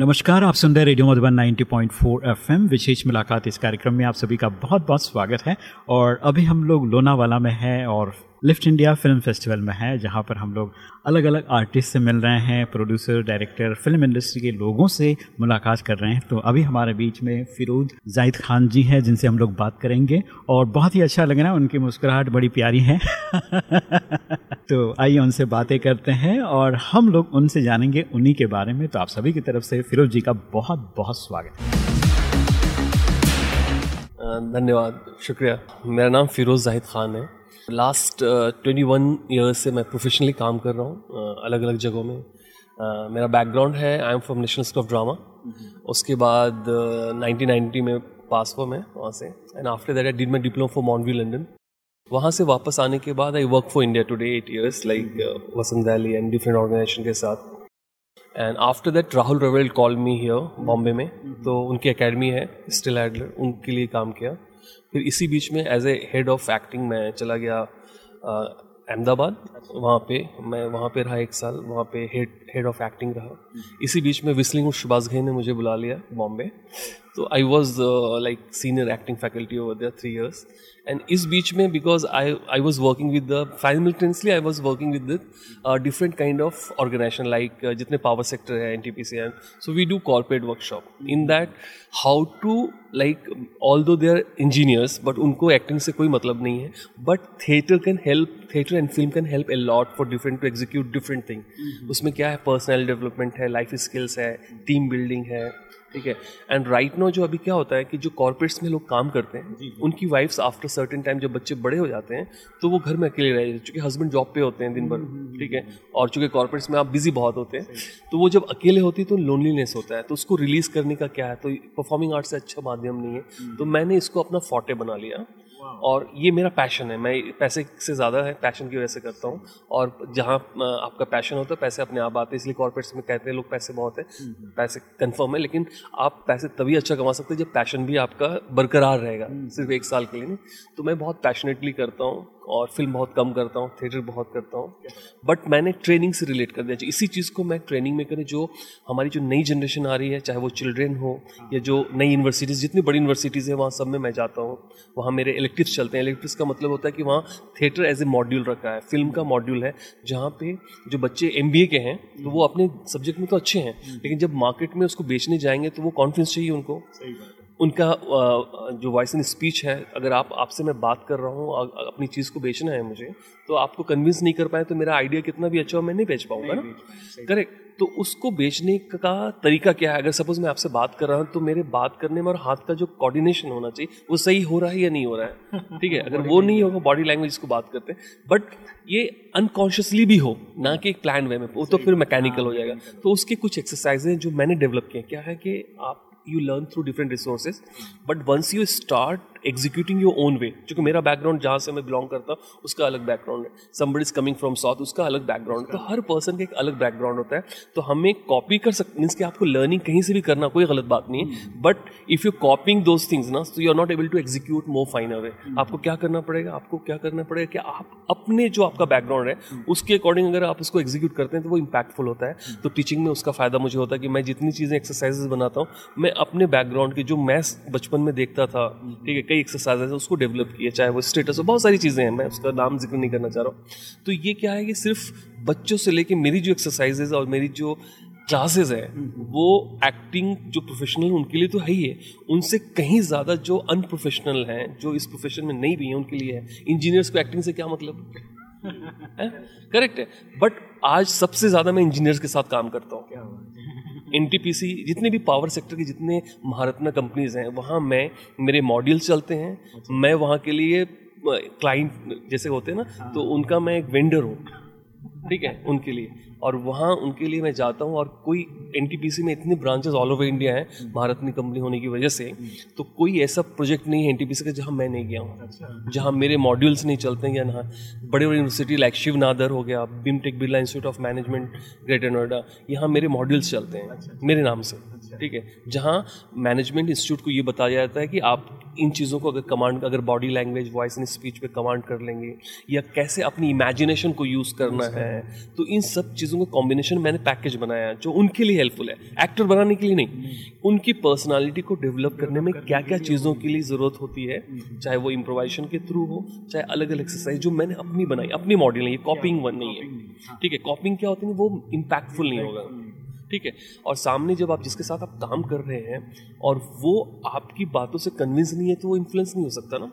नमस्कार, आप सुन रहे रेडियो मधुबन 90.4 एफएम। विशेष मुलाकात इस कार्यक्रम में आप सभी का बहुत बहुत स्वागत है। और अभी हम लोग लोनावाला में हैं और लिफ्ट इंडिया फ़िल्म फेस्टिवल में है, जहाँ पर हम लोग अलग अलग आर्टिस्ट से मिल रहे हैं, प्रोड्यूसर, डायरेक्टर, फ़िल्म इंडस्ट्री के लोगों से मुलाकात कर रहे हैं। तो अभी हमारे बीच में फिरोज जाहिद खान जी हैं, जिनसे हम लोग बात करेंगे, और बहुत ही अच्छा लग रहा है, उनकी मुस्कुराहट बड़ी प्यारी है। तो आइए उनसे बातें करते हैं, और हम लोग उनसे जानेंगे उन्हीं के बारे में। तो आप सभी की तरफ़ से फिरोज जी का बहुत बहुत स्वागत। है धन्यवाद, शुक्रिया। मेरा नाम फिरोज़ जाहिद खान है। लास्ट ट्वेंटी वन ईयर्स से मैं प्रोफेशनली काम कर रहा हूँ uh, अलग अलग जगहों में। Uh, मेरा बैकग्राउंड है I am from national school of drama उसके बाद नाइनटीन uh, नाइन्टी में पास हुआ मैं वहाँ से। And after that I did my diploma for मॉन्वी London वहाँ से वापस आने के बाद I work for India Today eight years like Vasant Valley and different organisation के साथ। And after that Rahul Rawail call me here Bombay में। तो उनकी अकेडमी है स्टिल एडलर उनके लिए काम किया। फिर इसी बीच में as a head of acting मैं चला गया अहमदाबाद। वहाँ पे, मैं वहाँ पे रहा एक साल, वहाँ पे हेड हेड ऑफ़ एक्टिंग रहा। इसी बीच में विस्लिंग और शुबाज घई ने मुझे बुला लिया बॉम्बे तो I was like senior acting faculty over there three years and इस बीच में because I I was working with the simultaneously I was working with different kind of organisation like जितने पावर सेक्टर है N T P C and so we do corporate workshop in that how to like although they are engineers but उनको acting से कोई मतलब नहीं है but theatre can help theatre and film can help a lot for different to execute different thing उसमें क्या है personal development है लाइफ स्किल्स है टीम बिल्डिंग है ठीक है? एंड राइट नो जो अभी क्या होता है कि जो कॉर्पोरेट्स में लोग काम करते हैं उनकी वाइफ्स आफ्टर सर्टेन टाइम जब बच्चे बड़े हो जाते हैं तो वो घर में अकेले रह जाते हैं। चूँकि हस्बैंड जॉब पे होते हैं दिन भर ठीक है? और चूँकि कॉर्पोरेट्स में आप बिज़ी बहुत होते हैं तो वो जब अकेले होती है तो लोनलीनेस होता है। तो उसको रिलीज़ करने का क्या है? तो परफॉर्मिंग आर्ट से अच्छा माध्यम नहीं है। तो मैंने इसको अपना फोटे बना लिया। और ये मेरा पैशन है। मैं पैसे से ज़्यादा है पैशन की वजह से करता हूँ और जहाँ आपका पैशन होता है पैसे अपने आप आते हैं। इसलिए कॉर्पोरेट्स में कहते हैं लोग पैसे बहुत है पैसे कंफर्म है। लेकिन आप पैसे तभी अच्छा कमा सकते हैं जब पैशन भी आपका बरकरार रहेगा सिर्फ़ एक साल के लिए नहीं। तो मैं बहुत पैशनेटली करता हूँ। और फ़िल्म बहुत कम करता हूँ थिएटर बहुत करता हूँ। बट मैंने ट्रेनिंग से रिलेट कर दिया। इसी चीज़ को मैं ट्रेनिंग में करें, जो हमारी जो नई जनरेशन आ रही है, चाहे वो चिल्ड्रेन हो या जो नई यूनिवर्सिटीज़ जितनी बड़ी यूनिवर्सिटीज़ हैं, वहाँ सब में मैं जाता हूँ। वहाँ मेरे इलेक्ट्रिक्स चलते हैं। इलेक्ट्रिक्स का मतलब होता है कि वहाँ थिएटर एज ए मॉड्यूल रखा है। फ़िल्म का मॉड्यूल है, जहाँ पे जो बच्चे एमबीए के हैं तो वो अपने सब्जेक्ट में तो अच्छे हैं, लेकिन जब मार्केट में उसको बेचने जाएँगे तो वो कॉन्फिडेंस चाहिए उनको। उनका जो वॉइस इन स्पीच है अगर आप आपसे मैं बात कर रहा हूँ अपनी चीज़ को बेचना है मुझे तो आपको कन्विंस नहीं कर पाए तो मेरा आइडिया कितना भी अच्छा हो मैं नहीं बेच पाऊँगा ना? करेक्ट। तो उसको बेचने का तरीका क्या है? अगर सपोज़ मैं आपसे बात कर रहा हूँ तो मेरे बात करने में और हाथ का जो कोऑर्डिनेशन होना चाहिए वो सही हो रहा है या नहीं हो रहा है? ठीक है अगर वो नहीं होगा बॉडी लैंग्वेज को बात करते हैं बट ये अनकॉन्शियसली भी हो ना कि एक प्लान वे में वो तो फिर मैकेनिकल हो। जाएगा। तो उसके कुछ एक्सरसाइज हैं जो मैंने डेवलप किए क्या है कि आप you learn through different resources. But once you start executing your own way क्योंकि मेरा बैकग्राउंड जहाँ से मैं बिलोंग करता हूँ उसका अलग बैकग्राउंड है। Somebody is coming from south उसका अलग बैकग्राउंड तो हर पर्सन का एक अलग बैकग्राउंड होता है। तो हमें कॉपी कर सकते मीन्स कि आपको लर्निंग कहीं से भी करना कोई गलत बात नहीं है। But if you copying those things ना तो you are not able to execute more fine away आपको क्या करना पड़ेगा? आपको क्या करना पड़ेगा कि आप अपने जो आपका बैकग्राउंड है उसके अकॉर्डिंग अगर आप उसको एग्जीक्यूट करते हैं तो वो इम्पैक्टफुल होता है। तो टीचिंग में उसका फ़ायदा मुझे होता है कि मैं जितनी चीज़ें एक्सरसाइजेस बनाता हूँ मैं अपने बैकग्राउंड के जो मैं बचपन में देखता था ठीक है कई एक्सरसाइजेज उसको डेवलप किया चाहे वो स्टेटस हो बहुत सारी चीज़ें हैं मैं उसका नाम ज़िक्र नहीं करना चाह रहा हूँ। तो ये क्या है कि सिर्फ़ बच्चों से लेके मेरी जो एक्सरसाइजेज और मेरी जो क्लासेस है वो एक्टिंग जो प्रोफेशनल उनके लिए तो है ही है। उनसे कहीं ज़्यादा जो अनप्रोफेशनल हैं जो इस प्रोफेशन में नहीं भी हैं उनके लिए है। इंजीनियर्स को एक्टिंग से क्या मतलब? करेक्ट है। बट आज सबसे ज़्यादा मैं इंजीनियर्स के साथ काम करता हूँ। एनटीपीसी जितने भी पावर सेक्टर के जितने महारत्ना कंपनीज़ हैं वहाँ मैं मेरे मॉड्यूल्स चलते हैं अच्छा। मैं वहाँ के लिए क्लाइंट जैसे होते हैं ना हाँ। तो उनका मैं एक वेंडर हूँ ठीक है उनके लिए और वहाँ उनके लिए मैं जाता हूँ और कोई एनटीपीसी में इतने ब्रांचेस ऑल ओवर इंडिया हैं भारतनी कंपनी होने की वजह से तो कोई ऐसा प्रोजेक्ट नहीं है एनटीपीसी का जहाँ मैं नहीं गया हूँ अच्छा। जहाँ मेरे मॉड्यूल्स नहीं चलते हैं या ना बड़े बड़े यूनिवर्सिटी लाइक शिव नादर हो गया BIMTECH Birla institute of management greater Noida यहाँ मेरे मॉड्यूल्स चलते हैं अच्छा। मेरे नाम से अच्छा। ठीक है जहाँ मैनेजमेंट इंस्टीट्यूट को ये बताया जाता है कि आप इन चीज़ों को अगर कमांड अगर body language voice and speech पे कमांड कर लेंगे या कैसे अपनी इमेजिनेशन को यूज़ करना है तो इन सब चीज़ों का कॉम्बिनेशन मैंने पैकेज बनाया जो उनके लिए हेल्पफुल है। एक्टर बनाने के लिए नहीं। उनकी पर्सनालिटी को डेवलप करने में क्या क्या चीज़ों के लिए ज़रूरत होती है चाहे वो इम्प्रोवाइजेशन के थ्रू हो चाहे अलग अलग एक्सरसाइज जो मैंने अपनी बनाई अपनी मॉडल नहीं है कॉपिंग वन नहीं है। ठीक है कॉपिंग क्या होती है? वो इम्पैक्टफुल नहीं होगा। ठीक है और सामने जब आप जिसके साथ आप काम कर रहे हैं और वो आपकी बातों से कन्विंस नहीं है तो वो इन्फ्लुएंस नहीं हो सकता ना।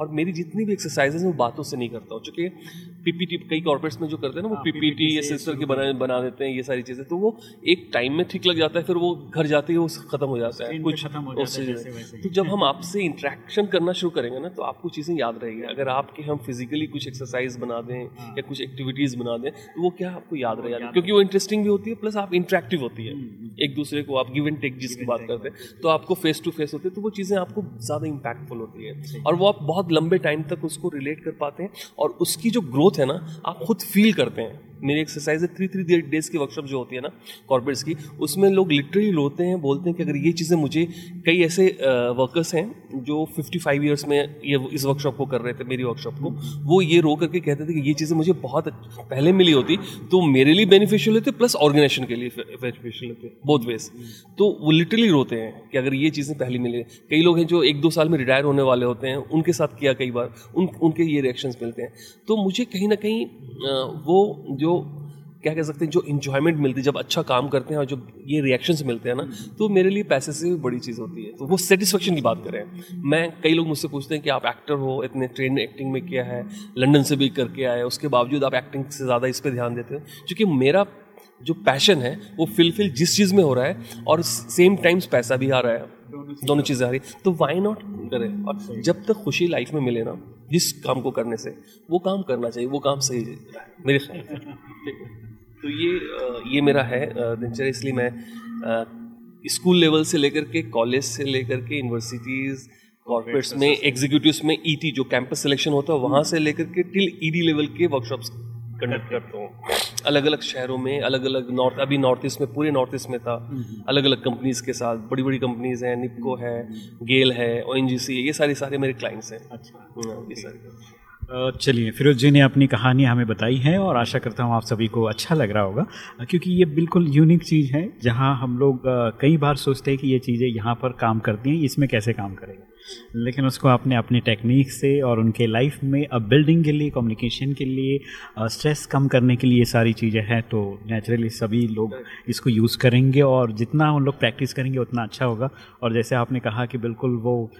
और मेरी जितनी भी एक्सरसाइजेज मैं बातों से नहीं करता हूँ। चूँकि पीपीटी कई कॉर्पोरेट्स में जो करते हैं ना वो पीपीटी या सिस्टर के बना बना देते हैं ये सारी चीज़ें। तो वो एक टाइम में ठीक लग जाता है फिर वो घर जाते ही वो खत्म हो जाता है। कुछ उससे तो जब हम आपसे इंट्रैक्शन करना शुरू करेंगे ना तो आपको चीज़ें याद रहेगी। अगर आपके हम फिजिकली कुछ एक्सरसाइज बना दें हाँ। या कुछ एक्टिविटीज़ बना दें तो वो क्या आपको याद रहेगा क्योंकि वो इंटरेस्टिंग भी होती है प्लस आप इंट्रैक्टिव होती है। हम्म, हम्म। एक दूसरे को आप गिव एंड टेक जिसकी बात करते हैं तो आपको फेस टू फेस होते हैं तो वो चीज़ें आपको ज़्यादा इम्पैक्टफुल होती है। और वो आप बहुत लंबे टाइम तक उसको रिलेट कर पाते हैं और उसकी जो ग्रोथ है ना, आप खुद फील करते हैं। मेरी एक्सरसाइज है थ्री थ्री डेज़ की वर्कशॉप जो होती है ना कॉर्पोरेट्स की, उसमें लोग लिटरली रोते हैं, बोलते हैं कि अगर ये चीज़ें मुझे, कई ऐसे वर्कर्स हैं जो 55 ईयर्स में ये, इस वर्कशॉप को कर रहे थे, मेरी वर्कशॉप को, वो ये रो करके कहते थे कि ये चीज़ें मुझे बहुत पहले मिली होती तो मेरे लिए बेनिफिशियल होते प्लस ऑर्गेनाइजेशन के लिए बेनिफिशियल होते बोथ वेज तो वो लिटरली रोते हैं कि अगर ये चीज़ें पहले मिले, कई लोग हैं जो एक दो साल में रिटायर होने वाले होते हैं, उनके साथ किया कई बार, उन, उनके ये रिएक्शंस मिलते हैं। तो मुझे कहीं ना कहीं वो जो जो, क्या कह सकते हैं, जो इन्जॉयमेंट मिलती है, जब अच्छा काम करते हैं और जब ये रिएक्शंस मिलते हैं ना तो मेरे लिए पैसे से भी बड़ी चीज़ होती है। तो वो सेटिस्फेक्शन की बात करें मैं, कई लोग मुझसे पूछते हैं कि आप एक्टर हो, इतने ट्रेन एक्टिंग में किया है लंदन से भी करके आए, उसके बावजूद आप एक्टिंग से ज़्यादा इस पर ध्यान देते हैं। क्योंकि मेरा जो पैशन है, वो फिलफिल जिस चीज़ में हो रहा है और सेम टाइम्स पैसा भी आ रहा है। दोनों चीज़ें आ रही तो वाई नॉट करें? और जब तक खुशी लाइफ में मिले ना जिस काम को करने से वो काम करना चाहिए वो काम सही मेरे ख्याल तो ये ये मेरा है दिनचर्या इसलिए मैं स्कूल लेवल से लेकर के कॉलेज से लेकर के यूनिवर्सिटीज़ कॉर्पोरेट्स में एग्जीक्यूटिव्स में ईटी e जो कैंपस सिलेक्शन होता है वहाँ से लेकर के टिल ईडी लेवल के वर्कशॉप्स कंडक्ट करता हूँ अलग अलग शहरों में अलग अलग नॉर्थ अभी नॉर्थ ईस्ट में पूरे नॉर्थ ईस्ट में था। अलग अलग कंपनीज़ के साथ बड़ी बड़ी कंपनीज़ हैं निपको है गेल है ओ ये सारे सारे मेरे क्लाइंट्स हैं। अच्छा। हाँ, सारे चलिए फिरोज जी ने अपनी कहानी हमें बताई है और आशा करता हूँ आप सभी को अच्छा लग रहा होगा क्योंकि ये बिल्कुल यूनिक चीज़ है जहाँ हम लोग कई बार सोचते हैं कि ये चीज़ें यहाँ पर काम करती हैं इसमें कैसे काम करेगा। लेकिन उसको आपने अपनी टेक्निक से और उनके लाइफ में अब बिल्डिंग के लिए कम्युनिकेशन के लिए स्ट्रेस कम करने के लिए ये सारी चीज़ें हैं तो नेचुरली सभी लोग इसको यूज़ करेंगे और जितना उन लोग प्रैक्टिस करेंगे, उतना अच्छा होगा। और जैसे आपने कहा कि बिल्कुल वो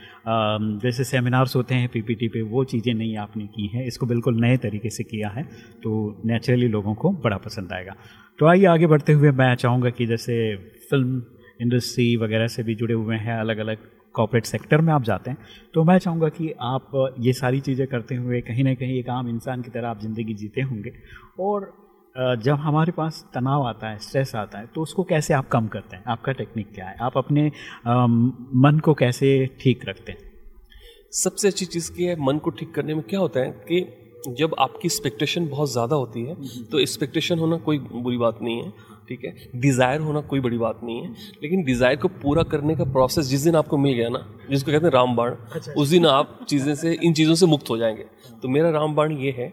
जैसे सेमिनार्स होते हैं पीपीटी पे, वो चीज़ें नहीं आपने की हैं, इसको बिल्कुल नए तरीके से किया है तो नेचुरली लोगों को बड़ा पसंद आएगा। तो आइए आगे बढ़ते हुए मैं चाहूँगा कि जैसे फ़िल्म इंडस्ट्री वगैरह से भी जुड़े हुए हैं अलग अलग कॉपरेट सेक्टर में आप जाते हैं तो मैं चाहूँगा कि आप ये सारी चीज़ें करते हुए कहीं ना कहीं एक आम इंसान की तरह आप ज़िंदगी जीते होंगे। और जब हमारे पास तनाव आता है स्ट्रेस आता है तो उसको कैसे आप कम करते हैं? आपका टेक्निक क्या है? आप अपने मन को कैसे ठीक रखते हैं? सबसे अच्छी चीज़ की है मन को ठीक करने में क्या होता है कि जब आपकी एक्सपेक्टेशन बहुत ज़्यादा होती है हम्म। तो एक्सपेक्टेशन होना कोई बुरी बात नहीं है। ठीक है? डिज़ायर होना कोई बड़ी बात नहीं है लेकिन डिज़ायर को पूरा करने का प्रोसेस जिस दिन आपको मिल गया ना जिसको कहते हैं रामबाण अच्छा, उस दिन आप चीज़ें से इन चीज़ों से मुक्त हो जाएँगे। तो मेरा रामबाण ये है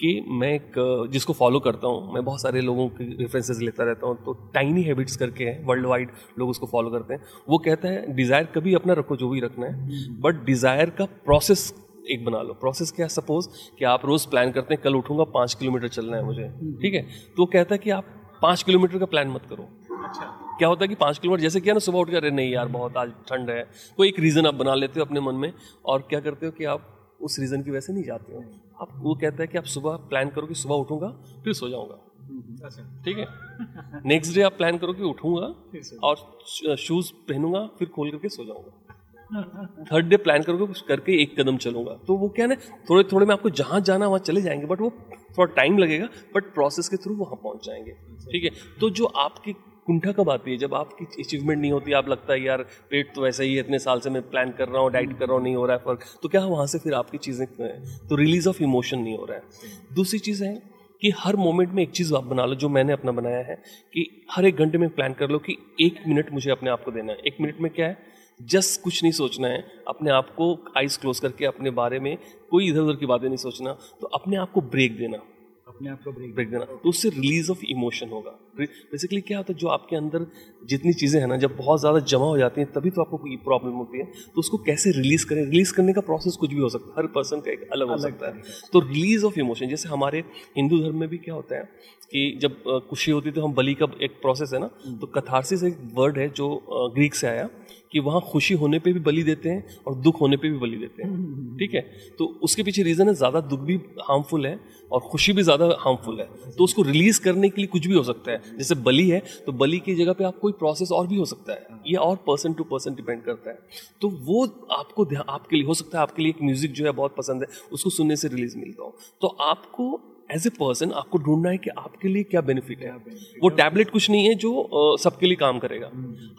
कि मैं एक जिसको फॉलो करता हूँ मैं बहुत सारे लोगों के रेफरेंसेस लेता रहता हूँ तो टाइनी हैबिट्स करके हैं वर्ल्ड वाइड लोग उसको फॉलो करते हैं। वो कहता है डिज़ायर कभी अपना रखो जो भी रखना है बट डिज़ायर का प्रोसेस एक बना लो। प्रोसेस क्या सपोज़ कि आप रोज़ प्लान करते हैं कल उठूँगा पाँच किलोमीटर चलना है मुझे ठीक है? तो वो कहता है कि आप पाँच किलोमीटर का प्लान मत करो। अच्छा। क्या होता है कि पाँच किलोमीटर जैसे किया ना सुबह उठ कर नहीं यार बहुत आज ठंड है। कोई एक रीज़न आप बना लेते हो अपने मन में और क्या करते हो कि आप उस रीज़न की वजह से नहीं जाते हो। आप वो कहता है कि आप सुबह प्लान करो कि सुबह उठूँगा फिर सो जाऊँगा। अच्छा। ठीक है? नेक्स्ट डे आप प्लान करो कि उठूँगा और शूज़ पहनूँगा फिर खोल करके सो जाऊँगा। थर्ड डे प्लान करोगे कुछ करके एक कदम चलूँगा। तो वो क्या ना थोड़े थोड़े में आपको जहाँ जाना वहाँ चले जाएँगे बट वो थोड़ा टाइम लगेगा बट प्रोसेस के थ्रू वहाँ पहुँच जाएँगे। ठीक है? तो जो आपकी कुंठा कब आती है, जब आपकी अचीवमेंट नहीं होती, आप लगता है यार पेट तो वैसे ही है, इतने साल से मैं प्लान कर रहा हूँ डाइट कर रहा हूँ, नहीं हो रहा है फ़र्क तो क्या वहाँ से फिर आपकी चीज़ें तो रिलीज़ ऑफ़ इमोशन नहीं हो रहा है? दूसरी चीज़ है कि हर मोमेंट में एक चीज़ आप बना लो, जो मैंने अपना बनाया है, कि हर एक घंटे में प्लान कर लो कि एक मिनट मुझे अपने आप को देना है। एक मिनट में क्या है? जस्ट कुछ नहीं सोचना है। अपने आप को आइज़ क्लोज करके अपने बारे में कोई इधर उधर की बातें नहीं सोचना। तो अपने आप को ब्रेक देना। अपने आप को ब्रेक ब्रेक देना। तो उससे रिलीज़ ऑफ़ इमोशन होगा। बेसिकली क्या होता है जो आपके अंदर जितनी चीज़ें हैं ना जब बहुत ज़्यादा जमा हो जाती हैं तभी तो आपको कोई प्रॉब्लम होती है। तो उसको कैसे रिलीज़ करें? रिलीज़ करने का प्रोसेस कुछ भी हो सकता है। हर पर्सन का एक अलग हो सकता है। तो रिलीज़ ऑफ़ इमोशन जैसे हमारे हिंदू धर्म में भी क्या होता है कि जब खुशी होती है तो हम बलि का एक प्रोसेस है ना हम्म। तो कथारसिस एक वर्ड है जो ग्रीक से आया। कि वहाँ खुशी होने पे भी बलि देते हैं और दुख होने पे भी बलि देते हैं। ठीक है? तो उसके पीछे रीज़न है, ज़्यादा दुख भी हार्मफुल है और खुशी भी ज़्यादा हार्मफुल है। तो उसको रिलीज़ करने के लिए कुछ भी हो सकता है। जैसे बलि है तो बलि की जगह पे आप कोई प्रोसेस और भी हो सकता है। ये और पर्सन टू पर्सन डिपेंड करता है। तो वो आपको आपके लिए, हो सकता है आपके लिए एक म्यूज़िक जो है बहुत पसंद है, उसको सुनने से रिलीज़ मिलता हो। तो आपको एज ए पर्सन आपको ढूंढना है कि आपके लिए क्या बेनिफिट है। वो टैबलेट कुछ नहीं है जो सबके लिए काम करेगा।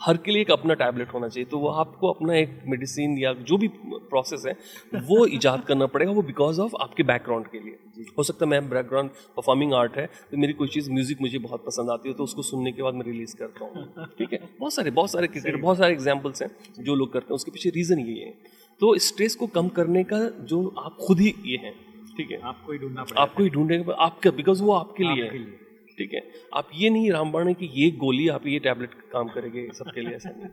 हर के लिए एक अपना टैबलेट होना चाहिए। तो वो आपको अपना एक मेडिसिन या जो भी प्रोसेस है वो ईजाद करना पड़ेगा। वो बिकॉज़ ऑफ़ आपके बैकग्राउंड के लिए। हो सकता है मैं बैकग्राउंड परफॉर्मिंग आर्ट है तो मेरी कोई चीज़ म्यूज़िक मुझे बहुत पसंद आती है तो उसको सुनने के बाद मैं रिलीज़ करता हूँ। ठीक है? बहुत सारे बहुत सारे क्रिकेट बहुत सारे एग्जाम्पल्स हैं जो लोग करते हैं। उसके पीछे रीज़न ये है। तो स्ट्रेस को कम करने का जो आप खुद ही ये हैं। ठीक है? आपको ही ढूंढना पड़ेगा। आपको ही ढूंढेगा आपका बिकॉज़ वो आपके लिए है। ठीक है? आप ये नहीं रामबाण है कि ये गोली आप ये टैबलेट काम करेंगे सबके लिए ऐसा नहीं।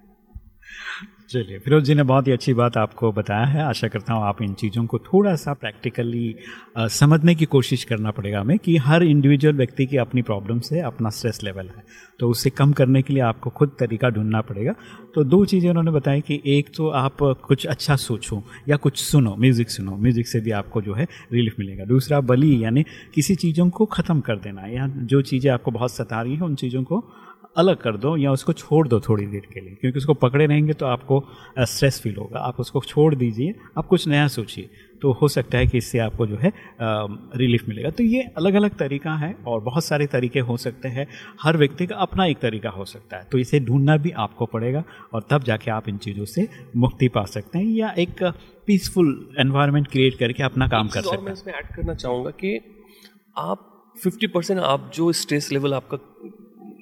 चलिए, फिरोज जी ने बहुत ही अच्छी बात आपको बताया है। आशा करता हूँ आप इन चीज़ों को थोड़ा सा प्रैक्टिकली समझने की कोशिश करना पड़ेगा हमें कि हर इंडिविजुअल व्यक्ति की अपनी प्रॉब्लम से अपना स्ट्रेस लेवल है। तो उसे कम करने के लिए आपको खुद तरीका ढूंढना पड़ेगा। तो दो चीज़ें उन्होंने बताई कि एक तो आप कुछ अच्छा सोचो या कुछ सुनो म्यूज़िक सुनो म्यूज़िक से भी आपको जो है रिलीफ मिलेगा। दूसरा बली, यानी किसी चीज़ों को ख़त्म कर देना या जो चीज़ें आपको बहुत सता रही हैं, उन चीज़ों को अलग कर दो या उसको छोड़ दो थोड़ी देर के लिए। क्योंकि उसको पकड़े रहेंगे तो आपको स्ट्रेस फील होगा। आप उसको छोड़ दीजिए आप कुछ नया सोचिए। तो हो सकता है कि इससे आपको जो है रिलीफ मिलेगा। तो ये अलग अलग तरीका है और बहुत सारे तरीके हो सकते हैं। हर व्यक्ति का अपना एक तरीका हो सकता है। तो इसे ढूंढना भी आपको पड़ेगा और तब जाके आप इन चीज़ों से मुक्ति पा सकते हैं या एक पीसफुल एनवायरनमेंट क्रिएट करके अपना काम कर सकते हैं। मैं इसमें ऐड करना चाहूँगा कि आप 50 परसेंट आप जो स्ट्रेस लेवल आपका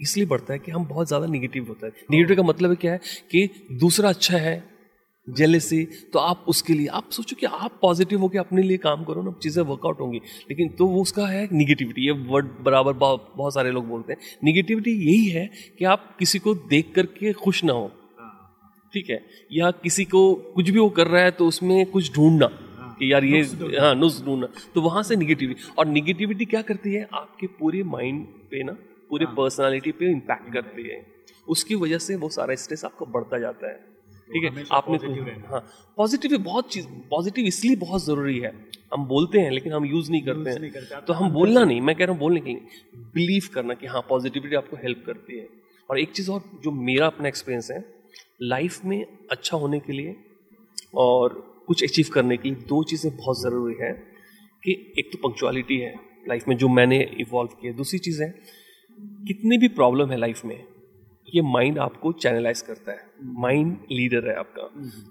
इसलिए बढ़ता है कि हम बहुत ज़्यादा निगेटिव होता है। निगेटिव का मतलब क्या है कि दूसरा अच्छा है जेलेसी तो आप उसके लिए आप सोचो कि आप पॉजिटिव होकर अपने लिए काम करो ना चीज़ें वर्कआउट होंगी। लेकिन तो वो उसका है निगेटिविटी ये वर्ड बराबर बहुत सारे लोग बोलते हैं। निगेटिविटी यही है कि आप किसी को देख करके खुश ना हो। ठीक है? या किसी को कुछ भी वो कर रहा है तो उसमें कुछ ढूंढना कि यार ये हाँ नुस ढूंढना। तो वहाँ से निगेटिविटी और निगेटिविटी क्या करती है? आपके पूरे माइंड पे ना पूरे पर्सनालिटी हाँ। पे इम्पैक्ट करती है। उसकी वजह से वो सारा स्ट्रेस आपको बढ़ता जाता है। ठीक है? आपने हाँ पॉजिटिव बहुत चीज़ पॉजिटिव इसलिए बहुत ज़रूरी है। हम बोलते हैं लेकिन हम यूज़ नहीं करते हैं। तो हम बोलना नहीं मैं कह रहा हूँ बोलने के लिए। बिलीव करना कि हाँ पॉजिटिविटी आपको हेल्प करती है। और एक चीज़ और जो मेरा अपना एक्सपीरियंस है लाइफ में अच्छा होने के लिए और कुछ अचीव करने के लिए दो चीज़ें बहुत ज़रूरी है कि एक तो पंक्चुअलिटी है लाइफ में जो मैंने इवॉल्व किया। दूसरी चीज़ है कितनी भी प्रॉब्लम है लाइफ में ये माइंड आपको चैनलाइज करता है। माइंड लीडर है आपका।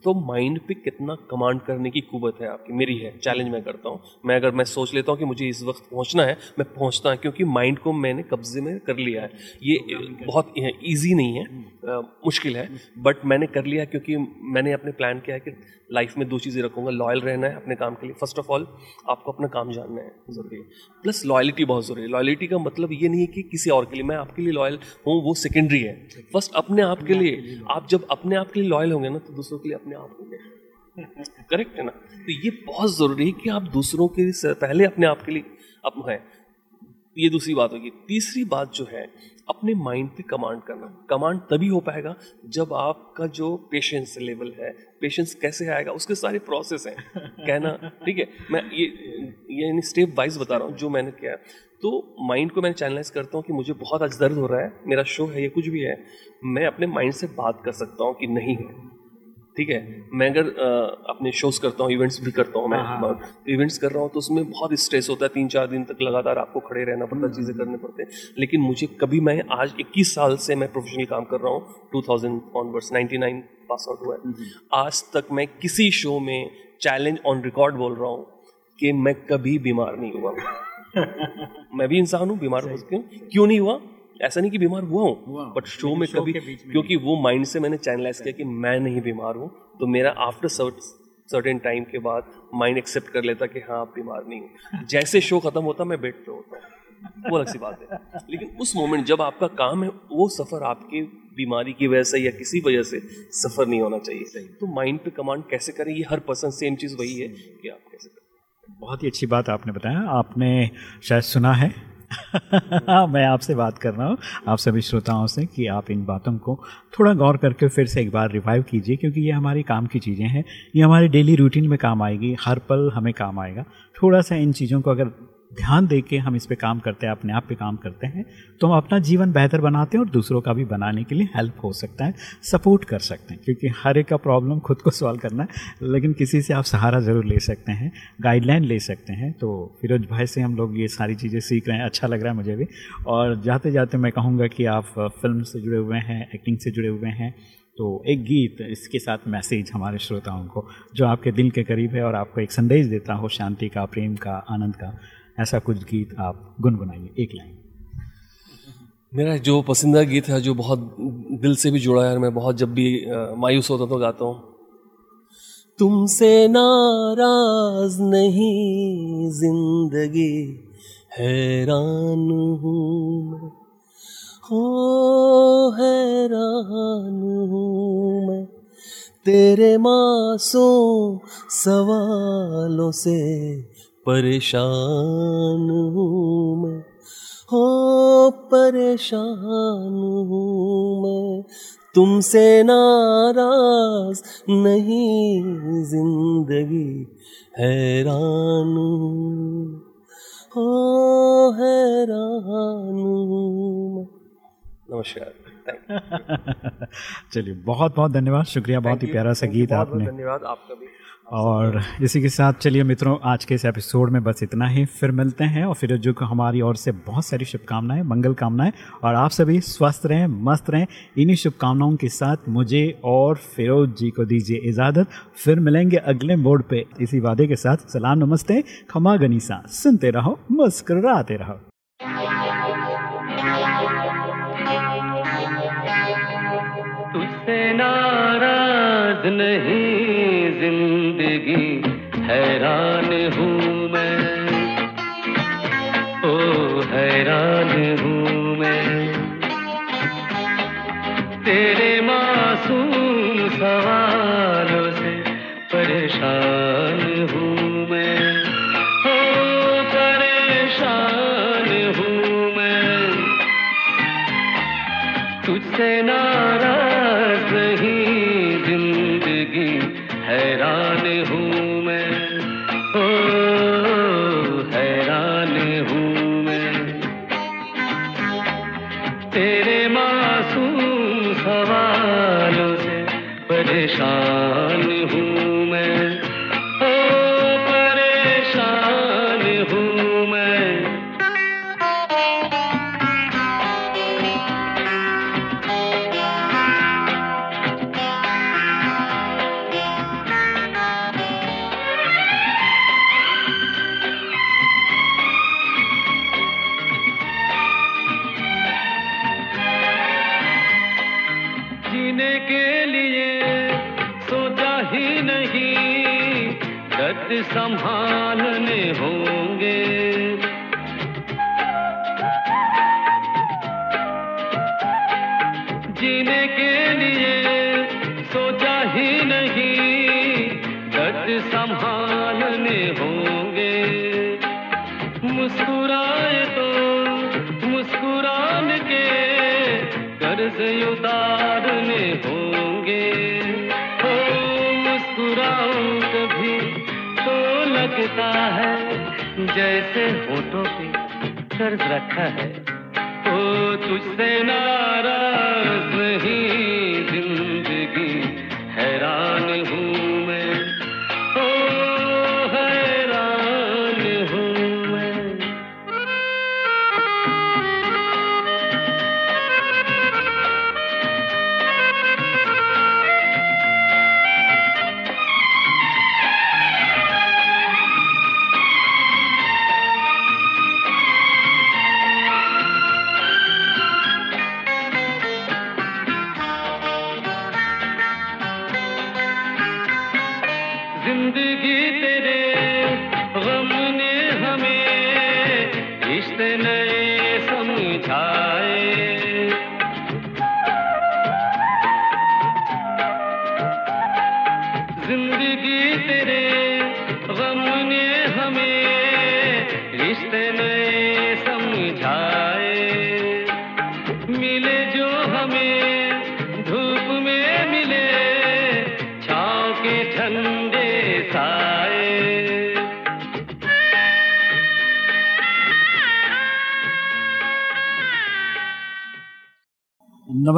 तो माइंड पे कितना कमांड करने की कुवत है आपकी? मेरी है चैलेंज मैं करता हूँ। मैं अगर मैं सोच लेता हूँ कि मुझे इस वक्त पहुँचना है मैं पहुँचता हूँ क्योंकि माइंड को मैंने कब्जे में कर लिया है। ये बहुत ईजी नहीं है आ, मुश्किल है बट मैंने कर लिया क्योंकि मैंने अपने प्लान किया है कि लाइफ में दो चीज़ें रखूँगा लॉयल रहना है अपने काम के लिए। फ़र्स्ट ऑफ़ ऑल आपको अपना काम जानना है ज़रूरी है। प्लस लॉयलिटी बहुत ज़रूरी है। लॉयलिटी का मतलब ये नहीं है कि किसी और के लिए मैं आपके लिए लॉयल हूँ वो सेकेंडरी है। फ़र्स्ट अपने आप के लिए आप जब अपने आप के लिए लॉयल होंगे ना तो दूसरों के लिए अपने आप होंगे। करेक्ट है ना? तो ये बहुत ज़रूरी है कि आप दूसरों के पहले अपने आप के लिए अपना ये दूसरी बात होगी। तीसरी बात जो है अपने माइंड पे कमांड करना। कमांड तभी हो पाएगा जब आपका जो पेशेंस लेवल है पेशेंस कैसे आएगा उसके सारे प्रोसेस हैं। कहना ठीक है? मैं ये ये स्टेप वाइज बता रहा हूँ जो मैंने किया तो माइंड को मैं चैनलाइज करता हूँ कि मुझे बहुत आज दर्द हो रहा है मेरा शो है या कुछ भी है। मैं अपने माइंड से बात कर सकता हूँ कि नहीं है। ठीक है? मैं अगर अपने शोज़ करता हूँ इवेंट्स भी करता हूँ मैं हाँ, हाँ। तो इवेंट्स कर रहा हूँ तो उसमें बहुत स्ट्रेस होता है तीन चार दिन तक लगातार आपको खड़े रहना पड़ता है चीज़ें करने पड़ते हैं। लेकिन मुझे कभी मैं आज 21 साल से मैं प्रोफेशनल काम कर रहा हूँ 2000 ऑनवर्ड्स 99 पास आउट हुआ है। हम्म। आज तक मैं किसी शो में चैलेंज ऑन रिकॉर्ड बोल रहा हूँ कि मैं कभी बीमार नहीं हुआ। मैं भी इंसान हूँ बीमार हो सकती हूँ क्यों नहीं हुआ? ऐसा नहीं कि बीमार हुआ हूँ बट शो में कभी क्योंकि वो माइंड से मैंने चैनलाइज किया कि मैं नहीं बीमार हूँ तो मेरा आफ्टर सर्टेन टाइम के बाद माइंड एक्सेप्ट कर लेता कि हाँ आप बीमार नहीं हो। जैसे शो खत्म होता मैं बेड पे होता हूँ। वो अलग सी बात है। लेकिन उस मोमेंट जब आपका काम है वो सफ़र आपके बीमारी की वजह से या किसी वजह से सफ़र नहीं होना चाहिए। तो माइंड पे कमांड कैसे करें? ये हर पर्सन सेम चीज़ वही है कि आप कैसे करें। बहुत ही अच्छी बात आपने बताया। आपने शायद सुना है मैं आपसे बात कर रहा हूँ। आप सभी श्रोताओं से कि आप इन बातों को थोड़ा गौर करके फिर से एक बार रिवाइव कीजिए, क्योंकि ये हमारे काम की चीज़ें हैं। ये हमारे डेली रूटीन में काम आएगी, हर पल हमें काम आएगा। थोड़ा सा इन चीज़ों को अगर ध्यान दे के हम इस पर काम करते हैं, अपने आप पे काम करते हैं तो हम अपना जीवन बेहतर बनाते हैं और दूसरों का भी बनाने के लिए हेल्प हो सकता है सपोर्ट कर सकते हैं, क्योंकि हर एक का प्रॉब्लम खुद को सॉल्व करना है, लेकिन किसी से आप सहारा ज़रूर ले सकते हैं गाइडलाइन ले सकते हैं तो फिरोज भाई से हम लोग ये सारी चीज़ें सीख रहे हैं अच्छा लग रहा है मुझे भी, और जाते जाते मैं कहूँगा कि आप फ़िल्म से जुड़े हुए हैं एक्टिंग से जुड़े हुए हैं तो एक गीत इसके साथ मैसेज हमारे श्रोताओं को, जो आपके दिल के करीब है और आपको एक संदेश देता हो शांति का, प्रेम का, आनंद का ऐसा कुछ गीत आप गुनगुनाइए, एक लाइन। मेरा जो पसंदीदा गीत है, जो बहुत दिल से भी जुड़ा है मैं बहुत जब भी मायूस होता तो गाता हूँ। तुमसे नाराज़ नहीं, ज़िंदगी हैरान हूँ हो हैरान हूँ मैं। तेरे मासूम सवालों से परेशान हूँ मैं। हो परेशान हूँ मैं। तुमसे नाराज़ नहीं ज़िंदगी हैरान हो। हैरान नमस्कार। चलिए बहुत बहुत धन्यवाद। शुक्रिया बहुत ही प्यारा सा गीत आपने। धन्यवाद। आपका भी। और इसी के साथ चलिए मित्रों, आज के इस एपिसोड में बस इतना ही। फिर मिलते हैं और फिर जो हमारी ओर से बहुत सारी शुभकामनाएँ, मंगल कामनाएँ और आप सभी स्वस्थ रहें, मस्त रहें। इन्हीं शुभकामनाओं के साथ मुझे और फिरोज जी को दीजिए इजाज़त। फिर मिलेंगे अगले मोड पे इसी वादे के साथ। सलाम, नमस्ते। खमा गनीसा, सुनते रहो, मुस्कुराते रहो। तुझसे नाराज़ नहीं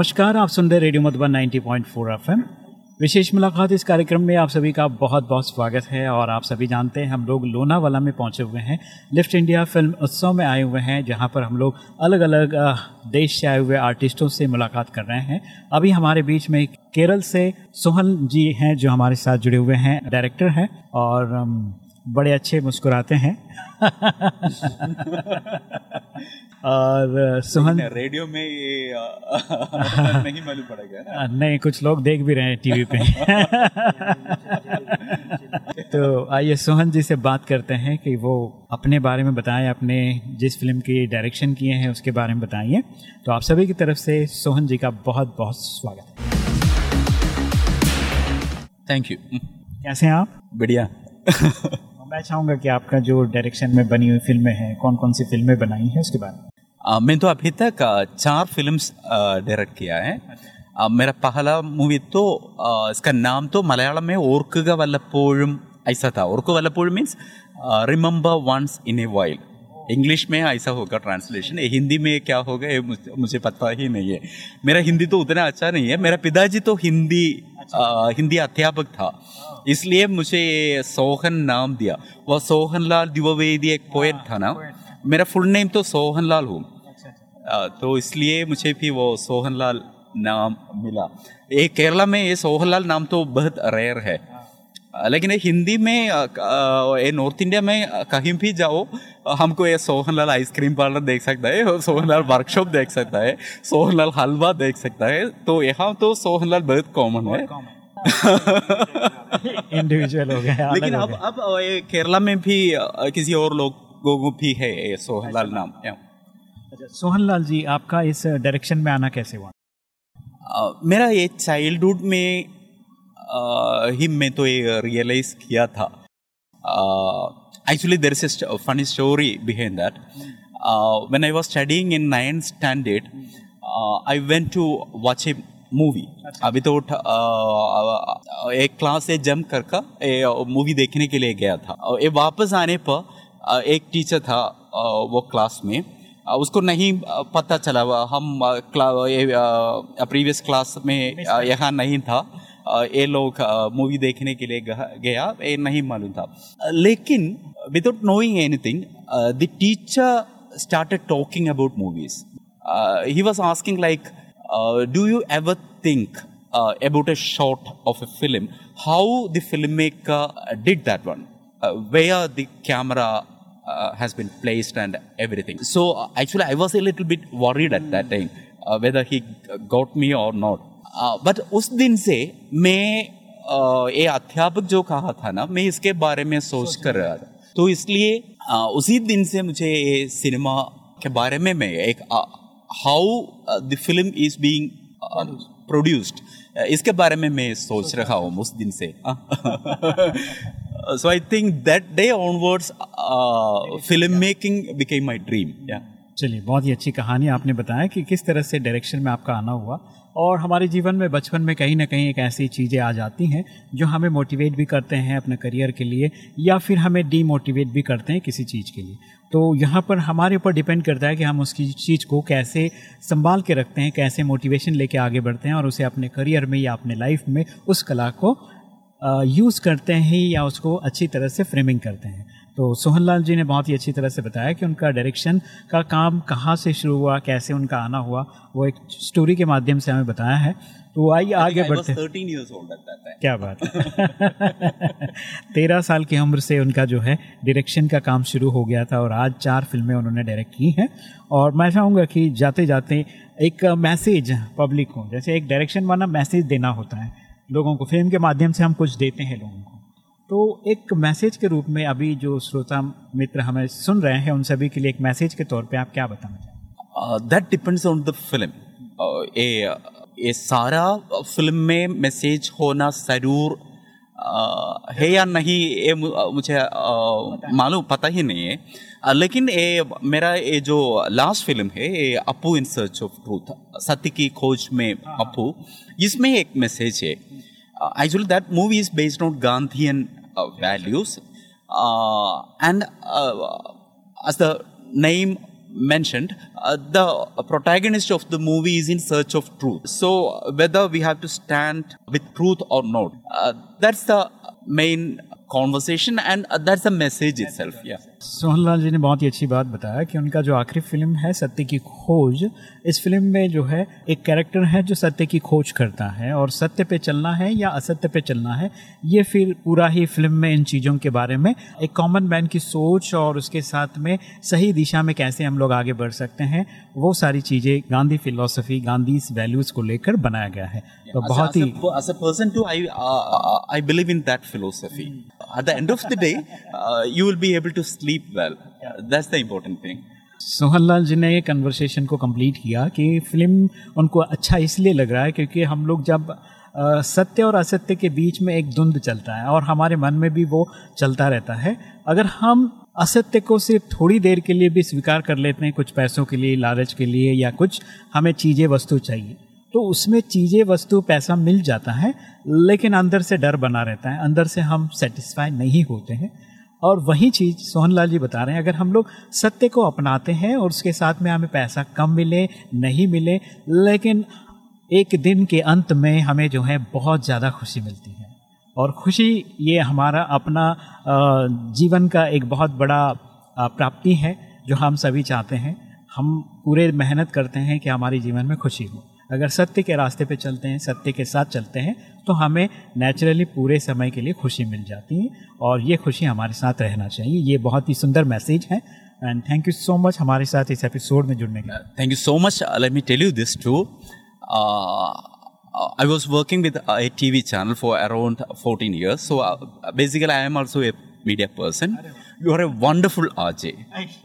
नमस्कार, आप सुन रहे रेडियो मधुबन 90.4 एफएम। विशेष मुलाकात इस कार्यक्रम में आप सभी का बहुत बहुत स्वागत है और आप सभी जानते हैं, हम लोग लोनावाला में पहुँचे हुए हैं। लिफ्ट इंडिया फ़िल्म उत्सव में आए हुए हैं, जहाँ पर हम लोग अलग अलग देश से आए हुए आर्टिस्टों से मुलाकात कर रहे हैं। अभी हमारे बीच में केरल से सोहन जी हैं, जो हमारे साथ जुड़े हुए हैं, डायरेक्टर हैं और बड़े अच्छे मुस्कुराते हैं। और सोहन रेडियो में ये अ, नहीं मालूम पड़ेगा ना। नहीं कुछ लोग देख भी रहे हैं टीवी पे। तो आइए सोहन जी से बात करते हैं कि वो अपने बारे में बताएँ अपने जिस फ़िल्म की डायरेक्शन किए हैं उसके बारे में बताइए। तो आप सभी की तरफ़ से सोहन जी का बहुत बहुत स्वागत है। थैंक यू कैसे हैं आप? बढ़िया। मैं चाहूँगा कि आपका जो डायरेक्शन में बनी हुई फ़िल्में हैं कौन कौन सी फ़िल्में बनाई हैं उसके बारे में। मैं तो अभी तक चार फिल्म्स डायरेक्ट किया है। मेरा पहला मूवी तो इसका नाम तो मलयालम में ओर्कुग वल्लपोഴുम ऐसा था। Orkkuka Vallappozhum means remember once in a while English में ऐसा होगा ट्रांसलेशन हिंदी में क्या होगा ये मुझे पता ही नहीं है। मेरा हिंदी तो उतना अच्छा नहीं है मेरा पिताजी तो हिंदी आ, हिंदी अध्यापक था। इसलिए मुझे सोहन नाम दिया। वह सोहन लाल द्विवेदी एक पोएट हाँ, था ना। मेरा फुल नेम तो सोहन लाल हूँ। तो इसलिए मुझे भी वो सोहन लाल नाम मिला। ये केरला में ये सोहन लाल नाम तो बहुत रेयर है। लेकिन ये हिंदी में ये नॉर्थ इंडिया में कहीं भी जाओ हमको ये सोहनलाल आइसक्रीम पार्लर देख सकता है सोहनलाल वर्कशॉप देख सकता है सोहनलाल हलवा देख सकता है। तो यहाँ तो सोहनलाल बहुत कॉमन है। इंडिविजुअल हो गया लेकिन अब अब ये केरला में भी किसी और लोगों को भी है ये सोहन लाल नाम। अच्छा, सोहन लाल जी आपका इस डायरेक्शन में आना कैसे हुआ? मेरा ये चाइल्डहुड में ही मैं तो ये रियलाइज़ किया था। Actually there is funny story behind that when I was studying in ninth standard I went to watch a movie अभी तो एक क्लास से जम कर का मूवी देखने के लिए गया था। और ये वापस आने पर एक टीचर था वो क्लास में। उसको नहीं पता चला। हम ये प्रीवियस क्लास में यहाँ नहीं था। ये लोग मूवी देखने के लिए गया ये नहीं मालूम था। लेकिन without knowing anything the teacher started talking about movies he was asking like do you ever think about a shot of a film how the film maker did that one way are the camera uh, has been placed and everything so uh, actually i was a little bit worried at that time uh, whether he got me or not uh, but उस दिन से मैं uh, ये अध्यापक जो कहा था ना मैं इसके बारे में सोच कर रहा था तो इसलिए उसी दिन से मुझे ये सिनेमा के बारे में मैं एक how the film is being produced इसके बारे में मैं सोच रहा हूँ उस दिन से so I think that day onwards film making became my dream या चलिए, बहुत ही अच्छी कहानी आपने बताया कि किस तरह से डायरेक्शन में आपका आना हुआ। और हमारे जीवन में, बचपन में कहीं ना कहीं एक ऐसी चीज़ें आ जाती हैं जो हमें मोटिवेट भी करते हैं अपने करियर के लिए, या फिर हमें डीमोटिवेट भी करते हैं किसी चीज़ के लिए। तो यहाँ पर हमारे ऊपर डिपेंड करता है कि हम उसकी चीज़ को कैसे संभाल के रखते हैं, कैसे मोटिवेशन लेके आगे बढ़ते हैं, और उसे अपने करियर में या अपने लाइफ में उस कला को यूज़ करते हैं या उसको अच्छी तरह से फ्रेमिंग करते हैं। तो सोहनलाल जी ने बहुत ही अच्छी तरह से बताया कि उनका डायरेक्शन का काम कहाँ से शुरू हुआ कैसे उनका आना हुआ वो एक स्टोरी के माध्यम से हमें बताया है। तो आइए आगे बढ़ते हैं। 13 years old at that time. क्या बात। तेरह साल की उम्र से उनका जो है डायरेक्शन का काम शुरू हो गया था और आज चार फ़िल्में उन्होंने डायरेक्ट की हैं। और मैं चाहूँगा कि जाते जाते एक मैसेज पब्लिक को जैसे एक डायरेक्शन वाला मैसेज देना होता है। लोगों को फ़िल्म के माध्यम से हम कुछ देते हैं लोगों को तो एक मैसेज के रूप में अभी जो श्रोता मित्र हमें सुन रहे हैं उन सभी के लिए एक मैसेज के तौर पे आप क्या बताना चाहेंगे on the film. Uh, a a सारा फ़िल्म में मैसेज होना ज़रूर है या नहीं ये मुझे मालूम पता ही नहीं है। लेकिन ये मेरा ये जो लास्ट फ़िल्म है ये Apu in search of truth सत्य की खोज में अपू इसमें एक मैसेज है। Actually that movie is based on Gandhian values and as the name mentioned, uh, the protagonist of the movie is in search of truth. So, whether we have to stand with truth or not, uh, that's the main conversation and uh, that's the message itself. Yeah. Sohanlal ji ने बहुत ही अच्छी बात बताया कि उनका जो आखिरी film है, सत्य की खोज, इस फ़िल्म में जो है, एक कैरेक्टर है जो सत्य की खोज करता है और सत्य पे चलना है या असत्य पे चलना है, ये फिर पूरा ही फ़िल्म में इन चीज़ों के बारे में एक कॉमन मैन की सोच और उसके साथ में सही दिशा में कैसे हम लोग आगे बढ़ सकते हैं, वो सारी चीज़ें गांधी फिलोसफी गांधी वैल्यूज़ को लेकर बनाया गया है। तो बहुत ही as a person too, I uh, I believe in that philosophy. At the end of the day, uh, you will be able to sleep well. That's the important thing. Sohanlal ji ने ये conversation को कंप्लीट किया कि film उनको अच्छा इसलिए लग रहा है क्योंकि हम लोग जब अ, सत्य और असत्य के बीच में एक धुंध चलता है और हमारे मन में भी वो चलता रहता है अगर हम असत्य को सिर्फ़ थोड़ी देर के लिए भी स्वीकार कर लेते हैं कुछ पैसों के लिए लालच के लिए या कुछ हमें चीज़ें वस्तु चाहिए तो उसमें चीज़ें, वस्तु, पैसा मिल जाता है, लेकिन अंदर से डर बना रहता है। अंदर से हम सेटिस्फाई नहीं होते हैं। और वही चीज़ सोहनलाल जी बता रहे हैं, अगर हम लोग सत्य को अपनाते हैं और उसके साथ में हमें पैसा कम मिले, नहीं मिले, लेकिन एक दिन के अंत में हमें जो है बहुत ज़्यादा खुशी मिलती है। और खुशी ये हमारा अपना जीवन का एक बहुत बड़ा प्राप्ति है, जो हम सभी चाहते हैं। हम पूरे मेहनत करते हैं कि हमारे जीवन में खुशी हो। अगर सत्य के रास्ते पे चलते हैं सत्य के साथ चलते हैं तो हमें नेचुरली पूरे समय के लिए खुशी मिल जाती है और ये खुशी हमारे साथ रहना चाहिए। ये बहुत ही सुंदर मैसेज है and thank you so much हमारे साथ इस एपिसोड में जुड़ने का thank you so much let me tell you this too I was working with a T V channel for around fourteen years so basically I am also a media person you are a wonderful RJ.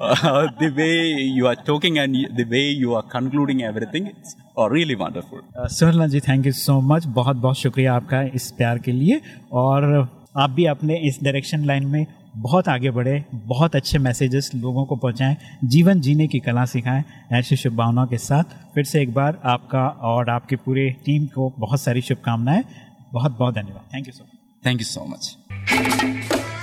Uh, the way you are talking and the way you are concluding everything, it's uh, really wonderful. Sohanlal ji thank you so much बहुत बहुत शुक्रिया आपका इस प्यार के लिए। और आप भी अपने इस डायरेक्शन लाइन में बहुत आगे बढ़े बहुत अच्छे मैसेजेस लोगों को पहुंचाएँ जीवन जीने की कला सिखाएँ ऐसी शुभकामनाओं के साथ। फिर से एक बार आपका और आपकी पूरे टीम को बहुत सारी शुभकामनाएँ। बहुत बहुत धन्यवाद। Thank you so much thank you so much.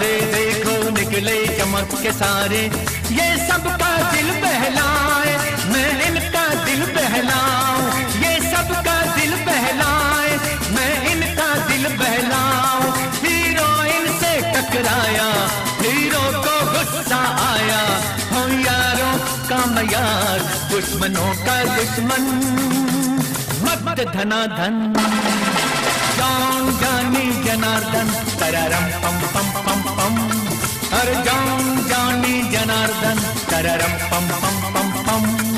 सितारे देखो निकले चमक के सारे। ये सबका दिल बहलाए, मैं इनका दिल बहलाऊं। ये सबका दिल बहलाए, मैं इनका दिल बहलाऊं। हीरोइन से टकराया, हीरो को गुस्सा आया। हो यारों का मयार, दुश्मनों का दुश्मन। मत धना धन जॉन जानी जनार्दन, तररम पम पम पम पम। हर जॉन जानी जनार्दन, तररम पम पम पम पम।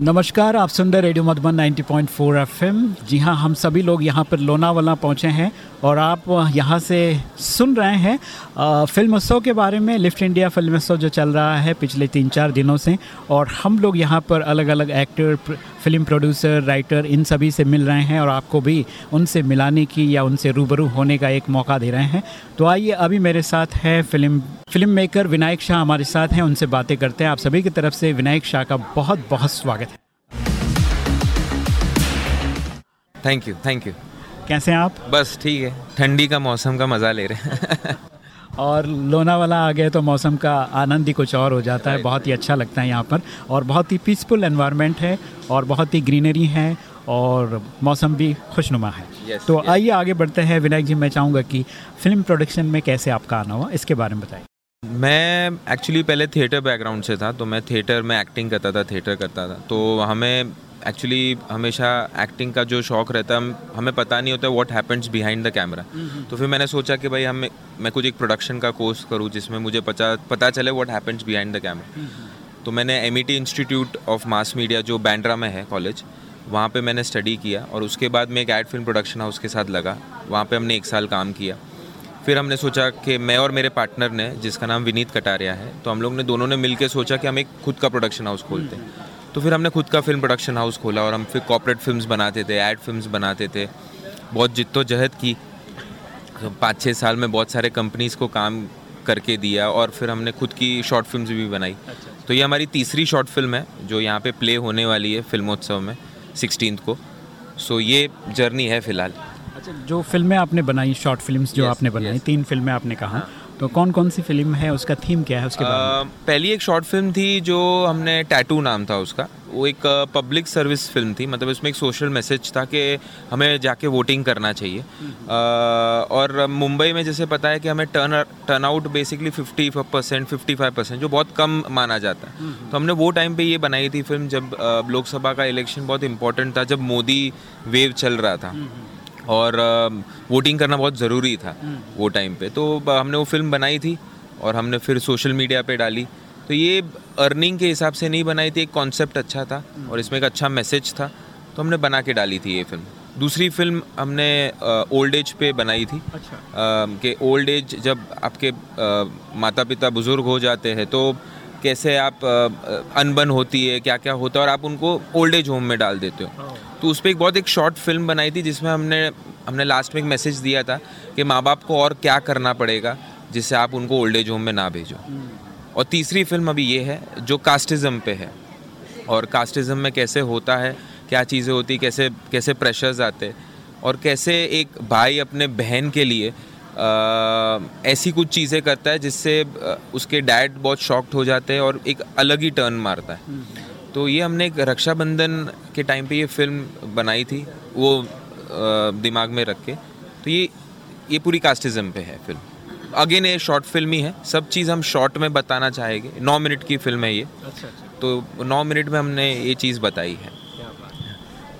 नमस्कार, आप सुन रहे रेडियो मधुबन 90.4 पॉइंट जी हाँ हम सभी लोग यहाँ पर लोनावाला पहुँचे हैं और आप यहाँ से सुन रहे हैं फ़िल्म उत्सव के बारे में, लिफ्ट इंडिया फ़िल्म उत्सव जो चल रहा है पिछले तीन चार दिनों से। और हम लोग यहाँ पर अलग अलग एक्टर फ़िल्म प्रोड्यूसर राइटर इन सभी से मिल रहे हैं और आपको भी उनसे मिलाने की या उनसे रूबरू होने का एक मौका दे रहे हैं। तो आइए अभी मेरे साथ है film film maker Vinayak Shah हमारे साथ हैं उनसे बातें करते हैं। आप सभी की तरफ़ से विनायक शाह का बहुत बहुत स्वागत है। थैंक यू थैंक यू कैसे हैं आप? बस ठीक है। ठंडी का मौसम का मज़ा ले रहे हैं। और लोनावाला आ गए तो मौसम का आनंद ही कुछ और हो जाता है। बहुत ही अच्छा लगता है यहाँ पर। और बहुत ही पीसफुल एनवायरनमेंट है और बहुत ही ग्रीनरी है और मौसम भी खुशनुमा है। Yes, तो yes. आइए आगे बढ़ते हैं। विनायक जी मैं चाहूँगा कि फ़िल्म प्रोडक्शन में कैसे आपका आना हुआ इसके बारे में बताइए मैं एक्चुअली पहले थिएटर बैकग्राउंड से था तो मैं थिएटर में एक्टिंग करता था थिएटर करता था। तो हमें एक्चुअली हमेशा एक्टिंग का जो शौक रहता है हम हमें पता नहीं होता what happens behind the camera तो फिर मैंने सोचा कि भाई हम मैं कुछ एक प्रोडक्शन का कोर्स करूँ जिसमें मुझे पता पता चले what happens behind the camera तो मैंने M institute of mass media जो बैंड्रा में है कॉलेज वहाँ पे मैंने स्टडी किया और उसके बाद मैं एक एड फ़िल्म प्रोडक्शन हाउस के साथ लगा। वहाँ पे हमने एक साल काम किया। फिर हमने सोचा कि मैं और मेरे पार्टनर ने जिसका नाम विनीत कटारिया है तो हम लोग ने दोनों ने मिलकर सोचा कि हम एक खुद का प्रोडक्शन हाउस खोलते हैं। तो फिर हमने खुद का फ़िल्म प्रोडक्शन हाउस खोला और हम फिर कॉपरेट फ़िल्म बनाते थे एड फ़िल्म बनाते थे। बहुत जिद्दोजहद की। पाँच छः साल में बहुत सारे कंपनीज़ को काम करके दिया और फिर हमने खुद की शॉर्ट फ़िल्म भी बनाई। तो ये हमारी तीसरी शॉर्ट फ़िल्म है जो यहाँ पे प्ले होने वाली है फिल्मोत्सव में सिक्सटीन को। सो ये जर्नी है फ़िलहाल। अच्छा जो फ़िल्में आपने बनाई शॉर्ट फिल्म्स जो Yes, आपने बनाई yes. तीन फ़िल्में आपने कहा तो कौन कौन सी फ़िल्म है? उसका थीम क्या है? उसके बारे में। पहली एक शॉर्ट फ़िल्म थी जो हमने टैटू नाम था उसका। वो एक पब्लिक सर्विस फ़िल्म थी। मतलब इसमें एक सोशल मैसेज था कि हमें जाके वोटिंग करना चाहिए। अ, और मुंबई में जैसे पता है कि हमें turn turn out basically fifty percent fifty five percent जो बहुत कम माना जाता है। तो हमने वो टाइम पे ये बनाई थी फ़िल्म जब लोकसभा का इलेक्शन बहुत इंपॉर्टेंट था जब मोदी वेव चल रहा था। और वोटिंग करना बहुत ज़रूरी था वो टाइम पे। तो हमने वो फ़िल्म बनाई थी और हमने फिर सोशल मीडिया पे डाली। तो ये अर्निंग के हिसाब से नहीं बनाई थी एक कॉन्सेप्ट अच्छा था और इसमें एक अच्छा मैसेज था। तो हमने बना के डाली थी ये फ़िल्म दूसरी फ़िल्म हमने ओल्ड एज पे बनाई थी। अच्छा। कि ओल्ड एज जब आपके माता पिता बुज़ुर्ग हो जाते हैं तो कैसे आप अनबन होती है क्या क्या होता है और आप उनको ओल्ड एज होम में डाल देते हो। तो उस पर एक बहुत एक शॉर्ट फ़िल्म बनाई थी जिसमें हमने हमने लास्ट में एक मैसेज दिया था कि माँ बाप को और क्या करना पड़ेगा जिससे आप उनको ओल्ड एज होम में ना भेजो। और तीसरी फ़िल्म अभी ये है जो कास्टिज़म पे है। और कास्टिज़म में कैसे होता है क्या चीज़ें होती कैसे कैसे प्रेशर्स आते और कैसे एक भाई अपने बहन के लिए ऐसी कुछ चीज़ें करता है जिससे उसके डैड बहुत शॉक्ड हो जाते हैं और एक अलग ही टर्न मारता है। तो ये हमने एक रक्षाबंधन के टाइम पे ये फ़िल्म बनाई थी वो दिमाग में रख के। तो ये ये पूरी कास्टिज़म पे है फ़िल्म। अगेन ये शॉर्ट फ़िल्म ही है सब चीज़ हम शॉर्ट में बताना चाहेंगे। नौ मिनट की फ़िल्म है ये। अच्छा। तो नौ मिनट में हमने ये चीज़ बताई है।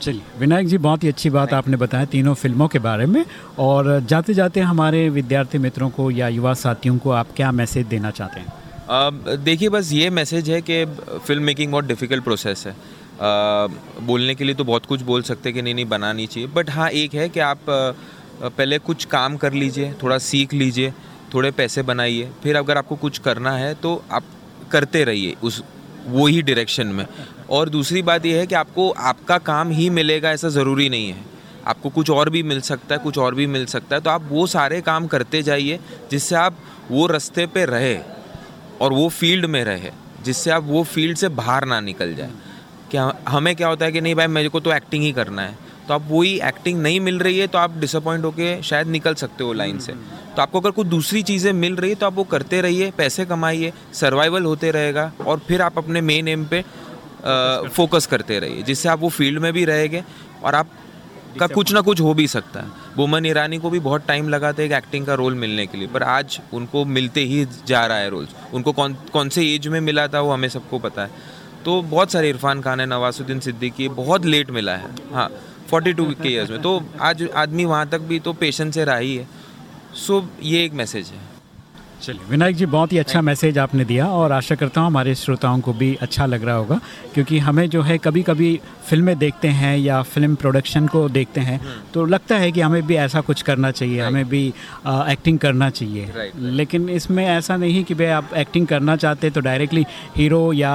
चलिए विनायक जी बहुत ही अच्छी बात आपने बताया तीनों फ़िल्मों के बारे में और जाते जाते हमारे विद्यार्थी मित्रों को या युवा साथियों को आप क्या मैसेज देना चाहते हैं? देखिए बस ये मैसेज है कि फ़िल्म मेकिंग बहुत डिफ़िकल्ट प्रोसेस है। अ, बोलने के लिए तो बहुत कुछ बोल सकते कि नहीं नहीं बनानी चाहिए। बट हाँ एक है कि आप पहले कुछ काम कर लीजिए थोड़ा सीख लीजिए थोड़े पैसे बनाइए। फिर अगर आपको कुछ करना है तो आप करते रहिए उस वो ही डायरेक्शन में। और दूसरी बात यह है कि आपको आपका काम ही मिलेगा, ऐसा ज़रूरी नहीं है। आपको कुछ और भी मिल सकता है, कुछ और भी मिल सकता है तो आप वो सारे काम करते जाइए जिससे आप वो रास्ते पे रहे और वो फ़ील्ड में रहे, जिससे आप वो फ़ील्ड से बाहर ना निकल जाए। क्या हमें क्या होता है कि नहीं भाई, मेरे को तो एक्टिंग ही करना है। तो आप वही एक्टिंग नहीं मिल रही है तो आप डिसअपॉइंट होके शायद निकल सकते हो लाइन से। तो आपको अगर कुछ दूसरी चीज़ें मिल रही है तो आप वो करते रहिए, पैसे कमाइए सर्वाइवल होते रहेगा और फिर आप अपने मेन एम पे फोकस करते रहिए जिससे आप वो फ़ील्ड में भी रहेंगे और आप का कुछ ना कुछ हो भी सकता है। बोमन ईरानी को भी बहुत टाइम लगा था एक एक्टिंग का रोल मिलने के लिए पर आज उनको मिलते ही जा रहा है रोल्स उनको कौन कौन से एज में मिला था वो हमें सबको पता है। तो बहुत सारे इरफान खान है नवाजुद्दीन सिद्दीकी बहुत लेट मिला है। हाँ फोर्टी टू के ईयर्स में। तो आज आदमी वहाँ तक भी तो पेशेंस से रहा ही है। सो ये एक मैसेज है। चलिए विनायक जी बहुत ही अच्छा मैसेज आपने दिया और आशा करता हूँ हमारे श्रोताओं को भी अच्छा लग रहा होगा क्योंकि हमें जो है कभी कभी फ़िल्में देखते हैं या फ़िल्म प्रोडक्शन को देखते हैं तो लगता है कि हमें भी ऐसा कुछ करना चाहिए हमें भी आ, एक्टिंग करना चाहिए। लेकिन इसमें ऐसा नहीं कि भाई आप एक्टिंग करना चाहते तो डायरेक्टली हीरो या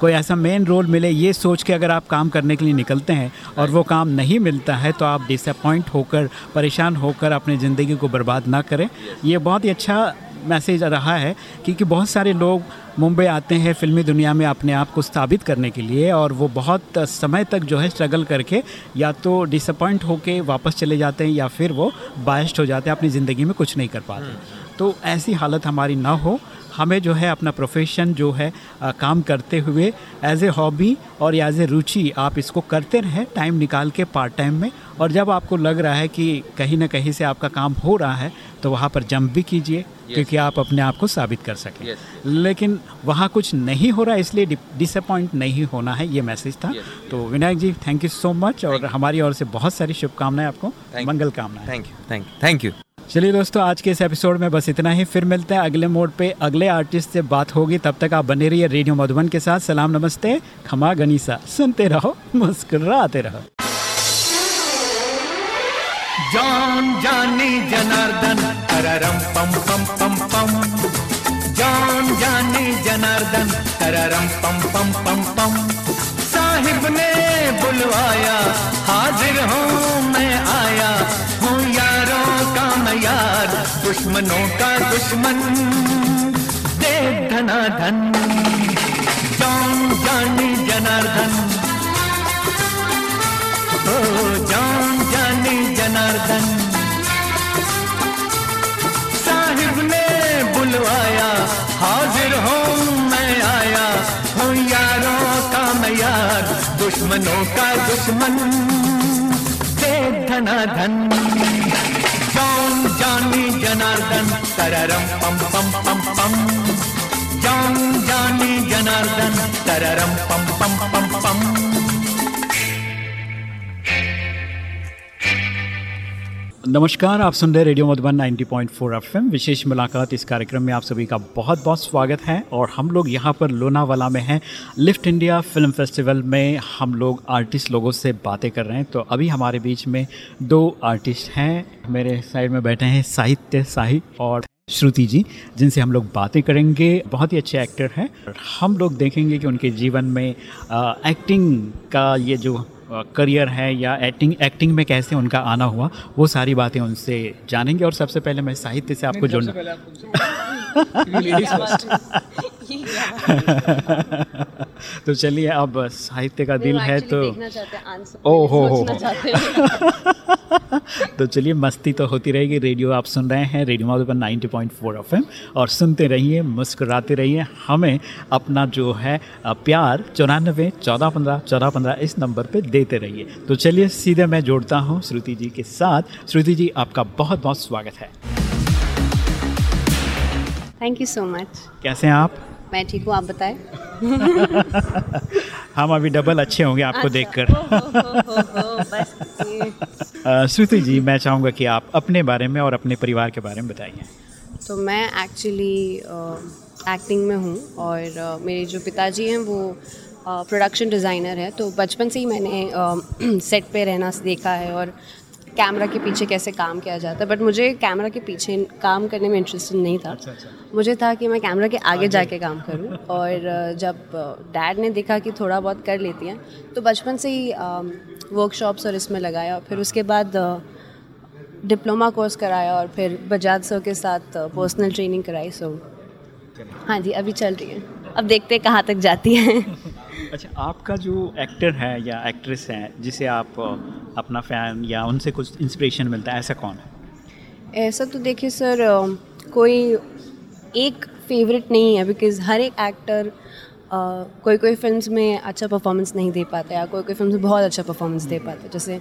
कोई ऐसा मेन रोल मिले ये सोच के अगर आप काम करने के लिए निकलते हैं और वो काम नहीं मिलता है तो आप डिसअपॉइंट होकर परेशान होकर अपनी ज़िंदगी को बर्बाद ना करें। ये बहुत ही अच्छा मैसेज रहा है क्योंकि बहुत सारे लोग मुंबई आते हैं फिल्मी दुनिया में अपने आप को स्थापित करने के लिए और वो बहुत समय तक जो है स्ट्रगल करके या तो डिसअपॉइंट होके वापस चले जाते हैं या फिर वो बायस्ड हो जाते हैं अपनी ज़िंदगी में कुछ नहीं कर पाते। तो ऐसी हालत हमारी ना हो हमें जो है अपना प्रोफेशन जो है आ, काम करते हुए एज ए हॉबी और एज ए रुचि आप इसको करते रहें टाइम निकाल के पार्ट टाइम में। और जब आपको लग रहा है कि कहीं ना कहीं से आपका काम हो रहा है तो वहाँ पर जंप भी कीजिए yes. क्योंकि आप अपने आप को साबित कर सकें। Yes. लेकिन वहाँ कुछ नहीं हो रहा इसलिए डिसअपॉइंट नहीं होना है ये मैसेज था। तो Vinayak ji thank you so much और हमारी ओर से बहुत सारी शुभकामनाएँ आपको मंगल कामनाएँ। Thank you thank you thank you चलिए दोस्तों, आज के इस एपिसोड में बस इतना ही। फिर मिलते हैं अगले मोड पे। अगले आर्टिस्ट से बात होगी, तब तक आप बने रहिए रेडियो मधुबन के साथ। सलाम, नमस्ते। खमा गनीसा। सुनते रहो, मुस्कुराते रहो। जान जानी जनार्दन तररम पम पम पम पम। जान जानी जनार्दन तररम पम पम पम पम। साहिब ने बुलवाया, हाजिर हूँ दुश्मनों का दुश्मन। दे धना धन जान जानी जनार्दन। ओ, जान जानी जनार्दन। साहिब ने बुलवाया, हाजिर हूँ मैं आया। हूँ यारों का मैं यार दुश्मनों का दुश्मन। दे धना धन जान जानी जनार्दन तररम पम पम पम पम। जान जानी जनार्दन तररम पम पम पम नमस्कार आप सुन रहे रेडियो मधुबन 90.4 पॉइंट विशेष मुलाकात इस कार्यक्रम में आप सभी का बहुत बहुत स्वागत है और हम लोग यहाँ पर लोनावाला में हैं। लिफ्ट इंडिया फ़िल्म फेस्टिवल में हम लोग आर्टिस्ट लोगों से बातें कर रहे हैं। तो अभी हमारे बीच में दो आर्टिस्ट हैं। मेरे साइड में बैठे हैं साहित्य साहिब और श्रुति जी जिनसे हम लोग बातें करेंगे। बहुत ही अच्छे एक्टर हैं। हम लोग देखेंगे कि उनके जीवन में आ, एक्टिंग का ये जो करियर है या एक्टिंग एक्टिंग में कैसे उनका आना हुआ वो सारी बातें उनसे जानेंगे। और सबसे पहले मैं साहित्य से आपको जोड़ना तो चलिए अब साहित्य का दिल है तो ओ हो हो। तो चलिए मस्ती तो होती रहेगी। रेडियो आप सुन रहे हैं रेडियो मधुबन 90.4 एफएम। और सुनते रहिए मुस्कुराते रहिए। हमें अपना जो है प्यार चौरानबे चौदह पंद्रह चौदह पंद्रह इस नंबर पे देते रहिए। तो चलिए सीधे मैं जोड़ता हूँ श्रुति जी के साथ। श्रुति जी आपका बहुत बहुत स्वागत है। थैंक यू सो मच कैसे हैं आप? मैं ठीक हूँ आप बताएँ? हम अभी डबल अच्छे होंगे आपको अच्छा, देखकर। श्रुति जी मैं चाहूँगा कि आप अपने बारे में और अपने परिवार के बारे में बताइए। तो मैं एक्चुअली एक्टिंग में हूँ और मेरे जो पिताजी हैं वो प्रोडक्शन डिज़ाइनर है। तो बचपन से ही मैंने सेट पे रहना देखा है और कैमरा के पीछे कैसे काम किया जाता है बट मुझे कैमरा के पीछे काम करने में इंटरेस्टेड नहीं था। अच्छा, अच्छा। मुझे था कि मैं कैमरा के आगे जाके काम करूँ और जब डैड ने देखा कि थोड़ा बहुत कर लेती हैं तो बचपन से ही वर्कशॉप्स और इसमें लगाया फिर उसके बाद डिप्लोमा कोर्स कराया और फिर बजाज सर के साथ पर्सनल ट्रेनिंग कराई सो हाँ जी अभी चल रही है। अब देखते हैं कहाँ तक जाती है। अच्छा आपका जो एक्टर है या एक्ट्रेस है जिसे आप अपना फ़ैन या उनसे कुछ इंस्पिरेशन मिलता है, ऐसा कौन है? ऐसा तो देखिए सर कोई एक फेवरेट नहीं है बिकॉज़ हर एक एक्टर कोई कोई फिल्म्स में अच्छा परफॉर्मेंस नहीं दे पाता या कोई कोई फ़िल्म में बहुत अच्छा परफॉर्मेंस दे पाता। जैसे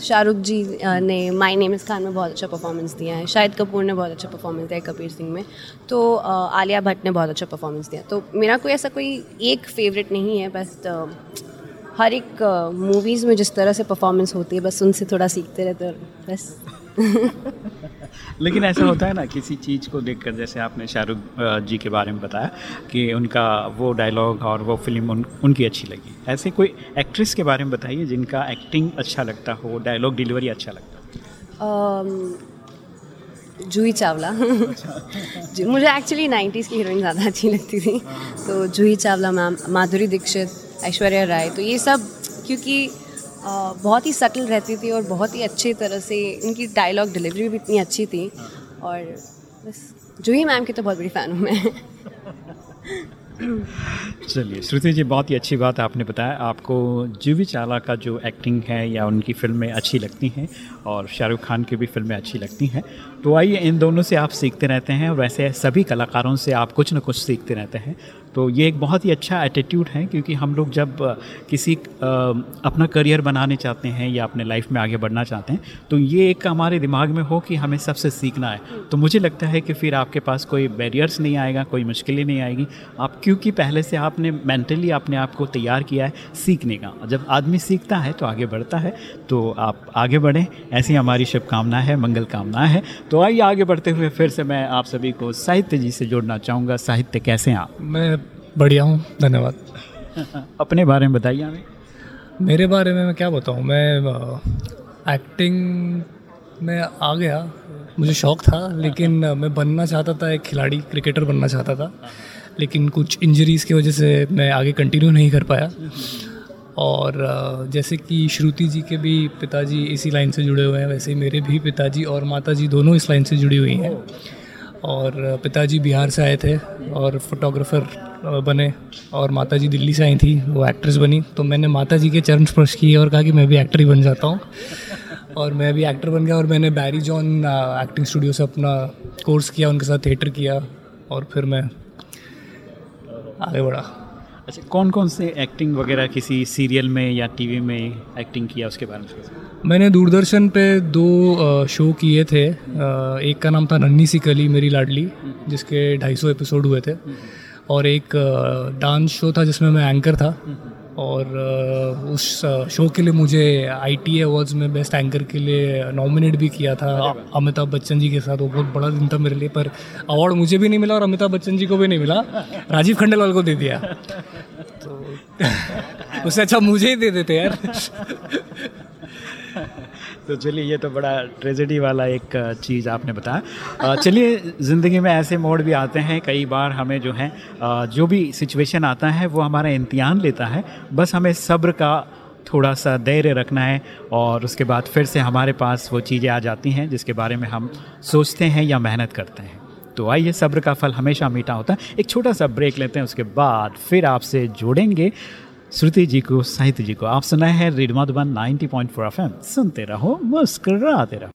शाहरुख जी ने माई नेम इज़ खान में बहुत अच्छा परफॉर्मेंस दिया है, शाहिद कपूर ने बहुत अच्छा परफॉर्मेंस दिया है कबीर सिंह में तो आलिया भट्ट ने बहुत अच्छा परफॉर्मेंस दिया। तो मेरा कोई ऐसा कोई एक फेवरेट नहीं है बस हर एक मूवीज़ में जिस तरह से परफॉर्मेंस होती है बस उनसे थोड़ा सीखते रहते हैं और बस। लेकिन ऐसा होता है ना किसी चीज़ को देखकर जैसे आपने शाहरुख जी के बारे में बताया कि उनका वो डायलॉग और वो फ़िल्म उन, उनकी अच्छी लगी। ऐसे कोई एक्ट्रेस के बारे में बताइए जिनका एक्टिंग अच्छा लगता हो डायलॉग डिलीवरी अच्छा लगता हो। जूही चावला। जी, मुझे एक्चुअली 90s की हीरोइन ज़्यादा अच्छी लगती थी। तो जूही चावला मैम माधुरी दीक्षित ऐश्वर्या राय। तो ये सब क्योंकि बहुत ही सटल रहती थी और बहुत ही अच्छी तरह से इनकी डायलॉग डिलीवरी भी इतनी अच्छी थी। और बस जूही मैम की तो बहुत बड़ी फ़ैन हूँ मैं। चलिए, श्रुति जी, बहुत ही अच्छी बात आपने बताया। आपको जूवी चावला का जो एक्टिंग है या उनकी फ़िल्में अच्छी लगती हैं और शाहरुख खान की भी फ़िल्में अच्छी लगती हैं। तो आइए, इन दोनों से आप सीखते रहते हैं और वैसे सभी कलाकारों से आप कुछ ना कुछ सीखते रहते हैं। तो ये एक बहुत ही अच्छा एटीट्यूड है, क्योंकि हम लोग जब किसी अपना करियर बनाने चाहते हैं या अपने लाइफ में आगे बढ़ना चाहते हैं तो ये एक हमारे दिमाग में हो कि हमें सबसे सीखना है। तो मुझे लगता है कि फिर आपके पास कोई बैरियर्स नहीं आएगा, कोई मुश्किलें नहीं आएगी। आप, क्योंकि पहले से आपने मेंटली अपने आप को तैयार किया है सीखने का। जब आदमी सीखता है तो आगे बढ़ता है तो आप आगे बढ़ें। ऐसी हमारी शुभकामना है, मंगल कामना है। तो आइए आगे बढ़ते हुए फिर से मैं आप सभी को साहित्य जी से जोड़ना चाहूँगा। साहित्य, कैसे आप? मैं बढ़िया हूँ धन्यवाद। अपने बारे में बताइए हमें मेरे बारे में मैं क्या बताऊँ मैं एक्टिंग में आ गया। मुझे शौक था लेकिन मैं बनना चाहता था एक खिलाड़ी क्रिकेटर बनना चाहता था। लेकिन कुछ इंजरीज़ की वजह से मैं आगे कंटिन्यू नहीं कर पाया। और जैसे कि श्रुति जी के भी पिताजी इसी लाइन से जुड़े हुए हैं वैसे ही मेरे भी पिताजी और माताजी दोनों इस लाइन से जुड़ी हुई हैं। और पिताजी बिहार से आए थे और फोटोग्राफर बने और माताजी दिल्ली से आई थी, वो एक्ट्रेस बनी। तो मैंने माताजी के चरण स्पर्श किए और कहा कि मैं भी एक्टर ही बन जाता हूँ। और मैं भी एक्टर बन गया और मैंने बैरी जॉन एक्टिंग स्टूडियो से अपना कोर्स किया, उनके साथ थिएटर किया और फिर मैं आगे बढ़ा। अच्छा कौन कौन से एक्टिंग वगैरह किसी सीरियल में या टीवी में एक्टिंग किया उसके बारे में? मैंने दूरदर्शन पे दो शो किए थे। एक का नाम था नन्ही सी कली मेरी लाडली जिसके 250 एपिसोड हुए थे। और एक डांस शो था जिसमें मैं एंकर था। और उस शो के लिए मुझे आई टी अवार्ड्स में बेस्ट एंकर के लिए नॉमिनेट भी किया था अमिताभ बच्चन जी के साथ। वो बहुत बड़ा दिन था मेरे लिए पर अवार्ड मुझे भी नहीं मिला और अमिताभ बच्चन जी को भी नहीं मिला। राजीव खंडेलवाल को दे दिया। तो उससे अच्छा मुझे ही दे देते यार। तो चलिए, ये तो बड़ा ट्रेजेडी वाला एक चीज़ आपने बताया। चलिए, ज़िंदगी में ऐसे मोड़ भी आते हैं, कई बार हमें जो है जो भी सिचुएशन आता है, वो हमारा इम्तिहान लेता है। बस हमें सब्र का थोड़ा सा धैर्य रखना है और उसके बाद फिर से हमारे पास वो चीज़ें आ जाती हैं, जिसके बारे में हम सोचते हैं या मेहनत करते हैं। तो आइए, सब्र का फल हमेशा मीठा होता है। एक छोटा सा ब्रेक लेते हैं, उसके बाद फिर आपसे जोड़ेंगे। श्रुति जी को, साहित्य जी को आप सुना है रेड मधुबन 90.4 पॉइंट सुनते रहो, मुस्कुराते रहो।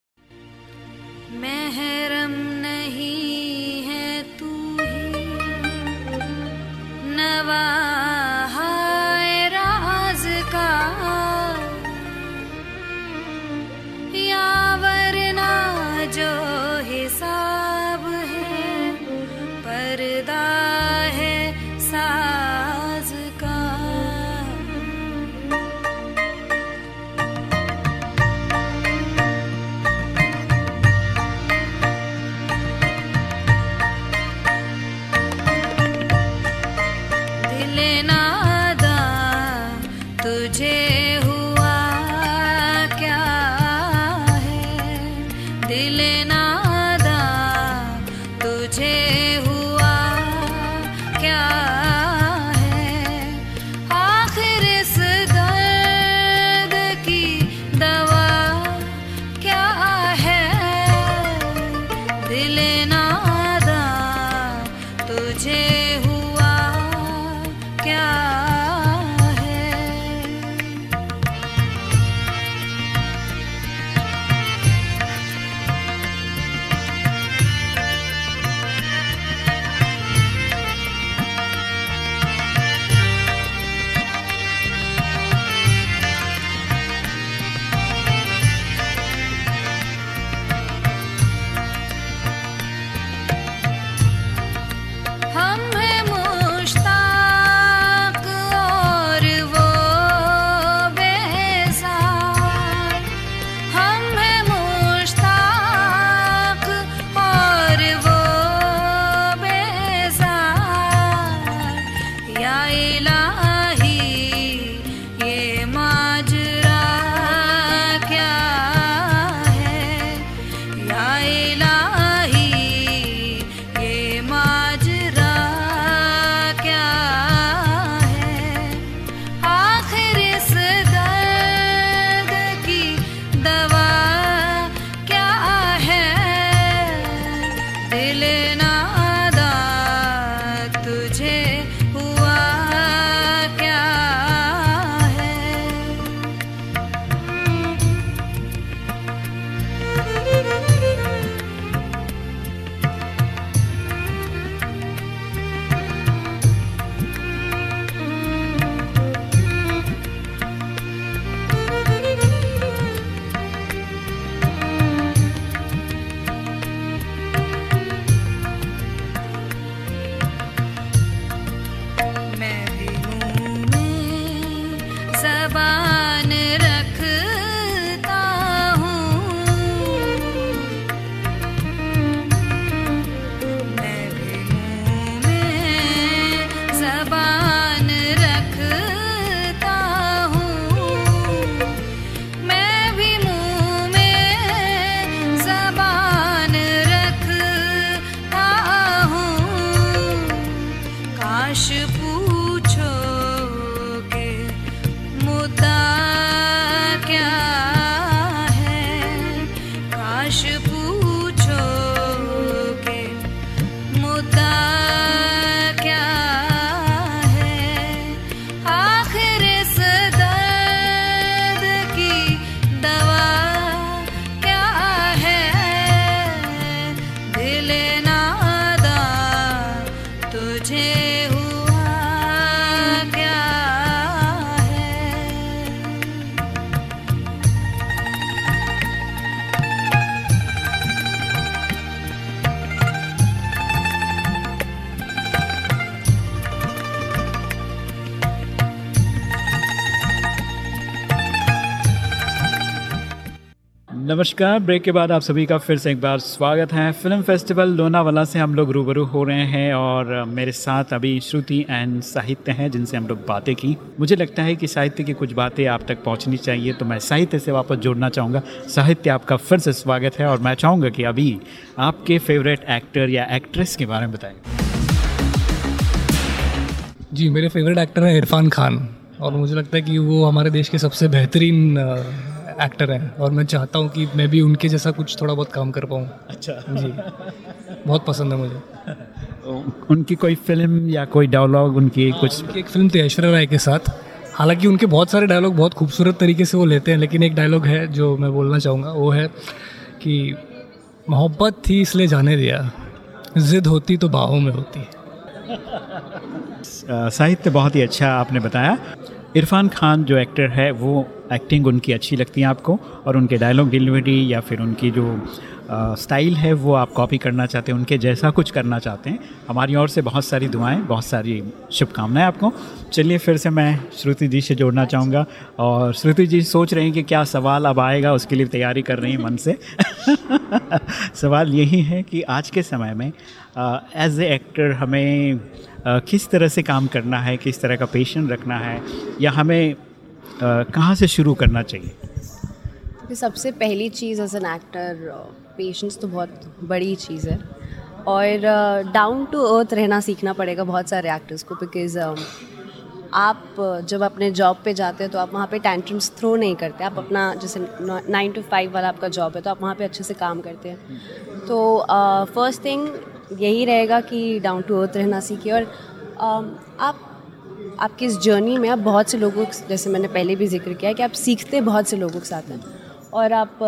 नमस्कार, ब्रेक के बाद आप सभी का फिर से एक बार स्वागत है। फ़िल्म फेस्टिवल लोनावाला से हम लोग रूबरू हो रहे हैं और मेरे साथ अभी श्रुति एंड साहित्य हैं जिनसे हम लोग बातें की। मुझे लगता है कि साहित्य की कुछ बातें आप तक पहुंचनी चाहिए तो मैं साहित्य से वापस जोड़ना चाहूँगा। साहित्य आपका फिर से स्वागत है और मैं चाहूँगा कि अभी आपके फेवरेट एक्टर या एक्ट्रेस के बारे में बताएँ। जी, मेरे फेवरेट एक्टर हैं इरफान खान और मुझे लगता है कि वो हमारे देश के सबसे बेहतरीन एक्टर हैं और मैं चाहता हूँ कि मैं भी उनके जैसा कुछ थोड़ा बहुत काम कर पाऊँ। अच्छा। जी। बहुत पसंद है मुझे। उनकी कोई फ़िल्म या कोई डायलॉग उनकी आ, कुछ उनकी एक फ़िल्म थी ऐश्वर्या राय के साथ। हालाँकि उनके बहुत सारे डायलॉग बहुत खूबसूरत तरीके से वो लेते हैं लेकिन एक डायलॉग है जो मैं बोलना चाहूँगा वो है कि मोहब्बत थी इसलिए जाने दिया जिद होती तो बाहों में होती। साहित्य बहुत ही अच्छा आपने बताया। इरफान खान जो एक्टर है, वो एक्टिंग उनकी अच्छी लगती है आपको और उनके डायलॉग डिलीवरी या फिर उनकी जो स्टाइल है, वो आप कॉपी करना चाहते हैं, उनके जैसा कुछ करना चाहते हैं। हमारी ओर से बहुत सारी दुआएँ, बहुत सारी शुभकामनाएँ आपको। चलिए फिर से मैं श्रुति जी से जोड़ना चाहूँगा और श्रुति जी सोच रही हैं कि क्या सवाल अब आएगा, उसके लिए तैयारी कर रही हैं मन से। सवाल यही है कि आज के समय में एज ए एक्टर हमें किस तरह से काम करना है, किस तरह का पेशेंट रखना है, या हमें कहाँ से शुरू करना चाहिए? सबसे पहली चीज़ एज एन एक्टर पेशेंस तो बहुत बड़ी चीज़ है। और डाउन टू अर्थ रहना सीखना पड़ेगा बहुत सारे एक्टर्स को बिकॉज़ आप जब अपने जॉब पे जाते हैं तो आप वहाँ पे टेंट्रम्स थ्रो नहीं करते। आप अपना, जैसे नाइन टू फाइव वाला आपका जॉब है तो आप वहाँ पे अच्छे से काम करते हैं। तो फ़र्स्ट थिंग यही रहेगा कि डाउन टू अर्थ रहना सीखिए और um, आप आपकी इस जर्नी में आप बहुत से लोगों जैसे मैंने पहले भी ज़िक्र किया कि आप सीखते बहुत से लोगों के साथ हैं और आप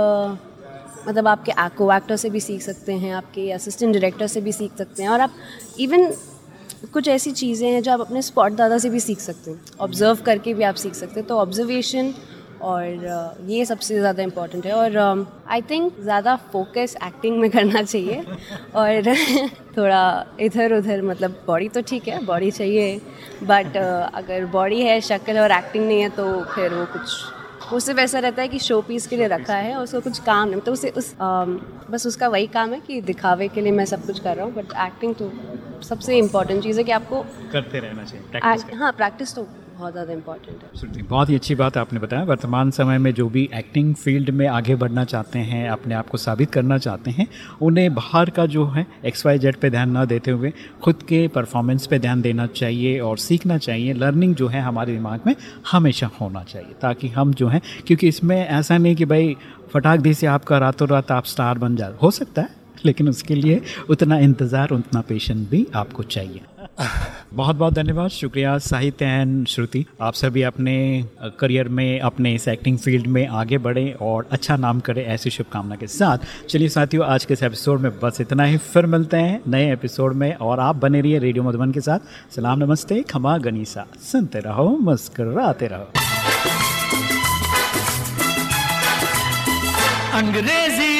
मतलब आपके को एक्टर से भी सीख सकते हैं आपके असिस्टेंट डायरेक्टर से भी सीख सकते हैं और आप इवन कुछ ऐसी चीज़ें हैं जो आप अपने स्पॉट दादा से भी सीख सकते हैं। ऑब्ज़र्व करके भी आप सीख सकते हैं। तो ऑब्जर्वेशन और ये सबसे ज़्यादा इम्पोर्टेंट है और आई थिंक ज़्यादा फोकस एक्टिंग में करना चाहिए और थोड़ा इधर उधर मतलब बॉडी तो ठीक है बॉडी चाहिए बट अगर बॉडी है शक्ल और एक्टिंग नहीं है तो फिर वो कुछ वो सिर्फ़ ऐसा रहता है कि शो पीस के लिए रखा है और उसको कुछ काम नहीं तो उसे उस अम, बस उसका वही काम है कि दिखावे के लिए मैं सब कुछ कर रहा हूँ बट एक्टिंग तो सबसे इम्पोर्टेंट चीज़ है कि आपको करते रहना चाहिए हाँ प्रैक्टिस तो बहुत ज़्यादा इंपॉर्टेंट है. बहुत ही अच्छी बात आपने बताया। वर्तमान समय में जो भी एक्टिंग फ़ील्ड में आगे बढ़ना चाहते हैं, अपने आप को साबित करना चाहते हैं, उन्हें बाहर का जो है एक्स वाई जेड पर ध्यान ना देते हुए खुद के परफॉर्मेंस पर ध्यान देना चाहिए और सीखना चाहिए। लर्निंग जो है हमारे दिमाग में हमेशा होना चाहिए, ताकि हम जो है, क्योंकि इसमें ऐसा नहीं कि भाई फटाक दी से आपका रातों रात आप स्टार बन जा हो सकता है, लेकिन उसके लिए उतना इंतज़ार, उतना पेशेंस भी आपको चाहिए। बहुत बहुत धन्यवाद। शुक्रिया साहित्य एंड श्रुति। आप सभी अपने करियर में, अपने इस एक्टिंग फ़ील्ड में आगे बढ़े और अच्छा नाम करें ऐसी शुभकामना के साथ। चलिए साथियों, आज के इस एपिसोड में बस इतना ही। फिर मिलते हैं नए एपिसोड में और आप बने रहिए रेडियो मधुबन के साथ। सलाम, नमस्ते, खमा, गनीसा। सुनते रहो, मुस्कराते रहो। अंग्रेज़ी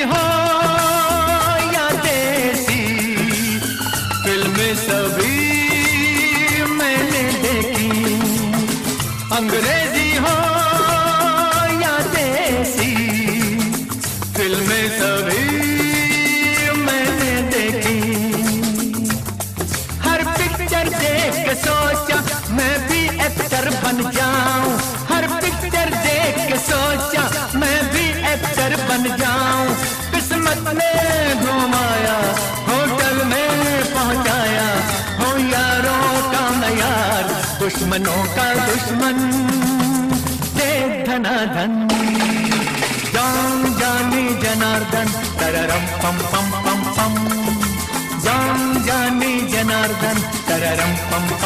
दुश्मनों का दुश्मन दे धनाधन। जान जाने जनार्दन, तररम पम पम पम पम। जान जाने जनार्दन, तररम पम पम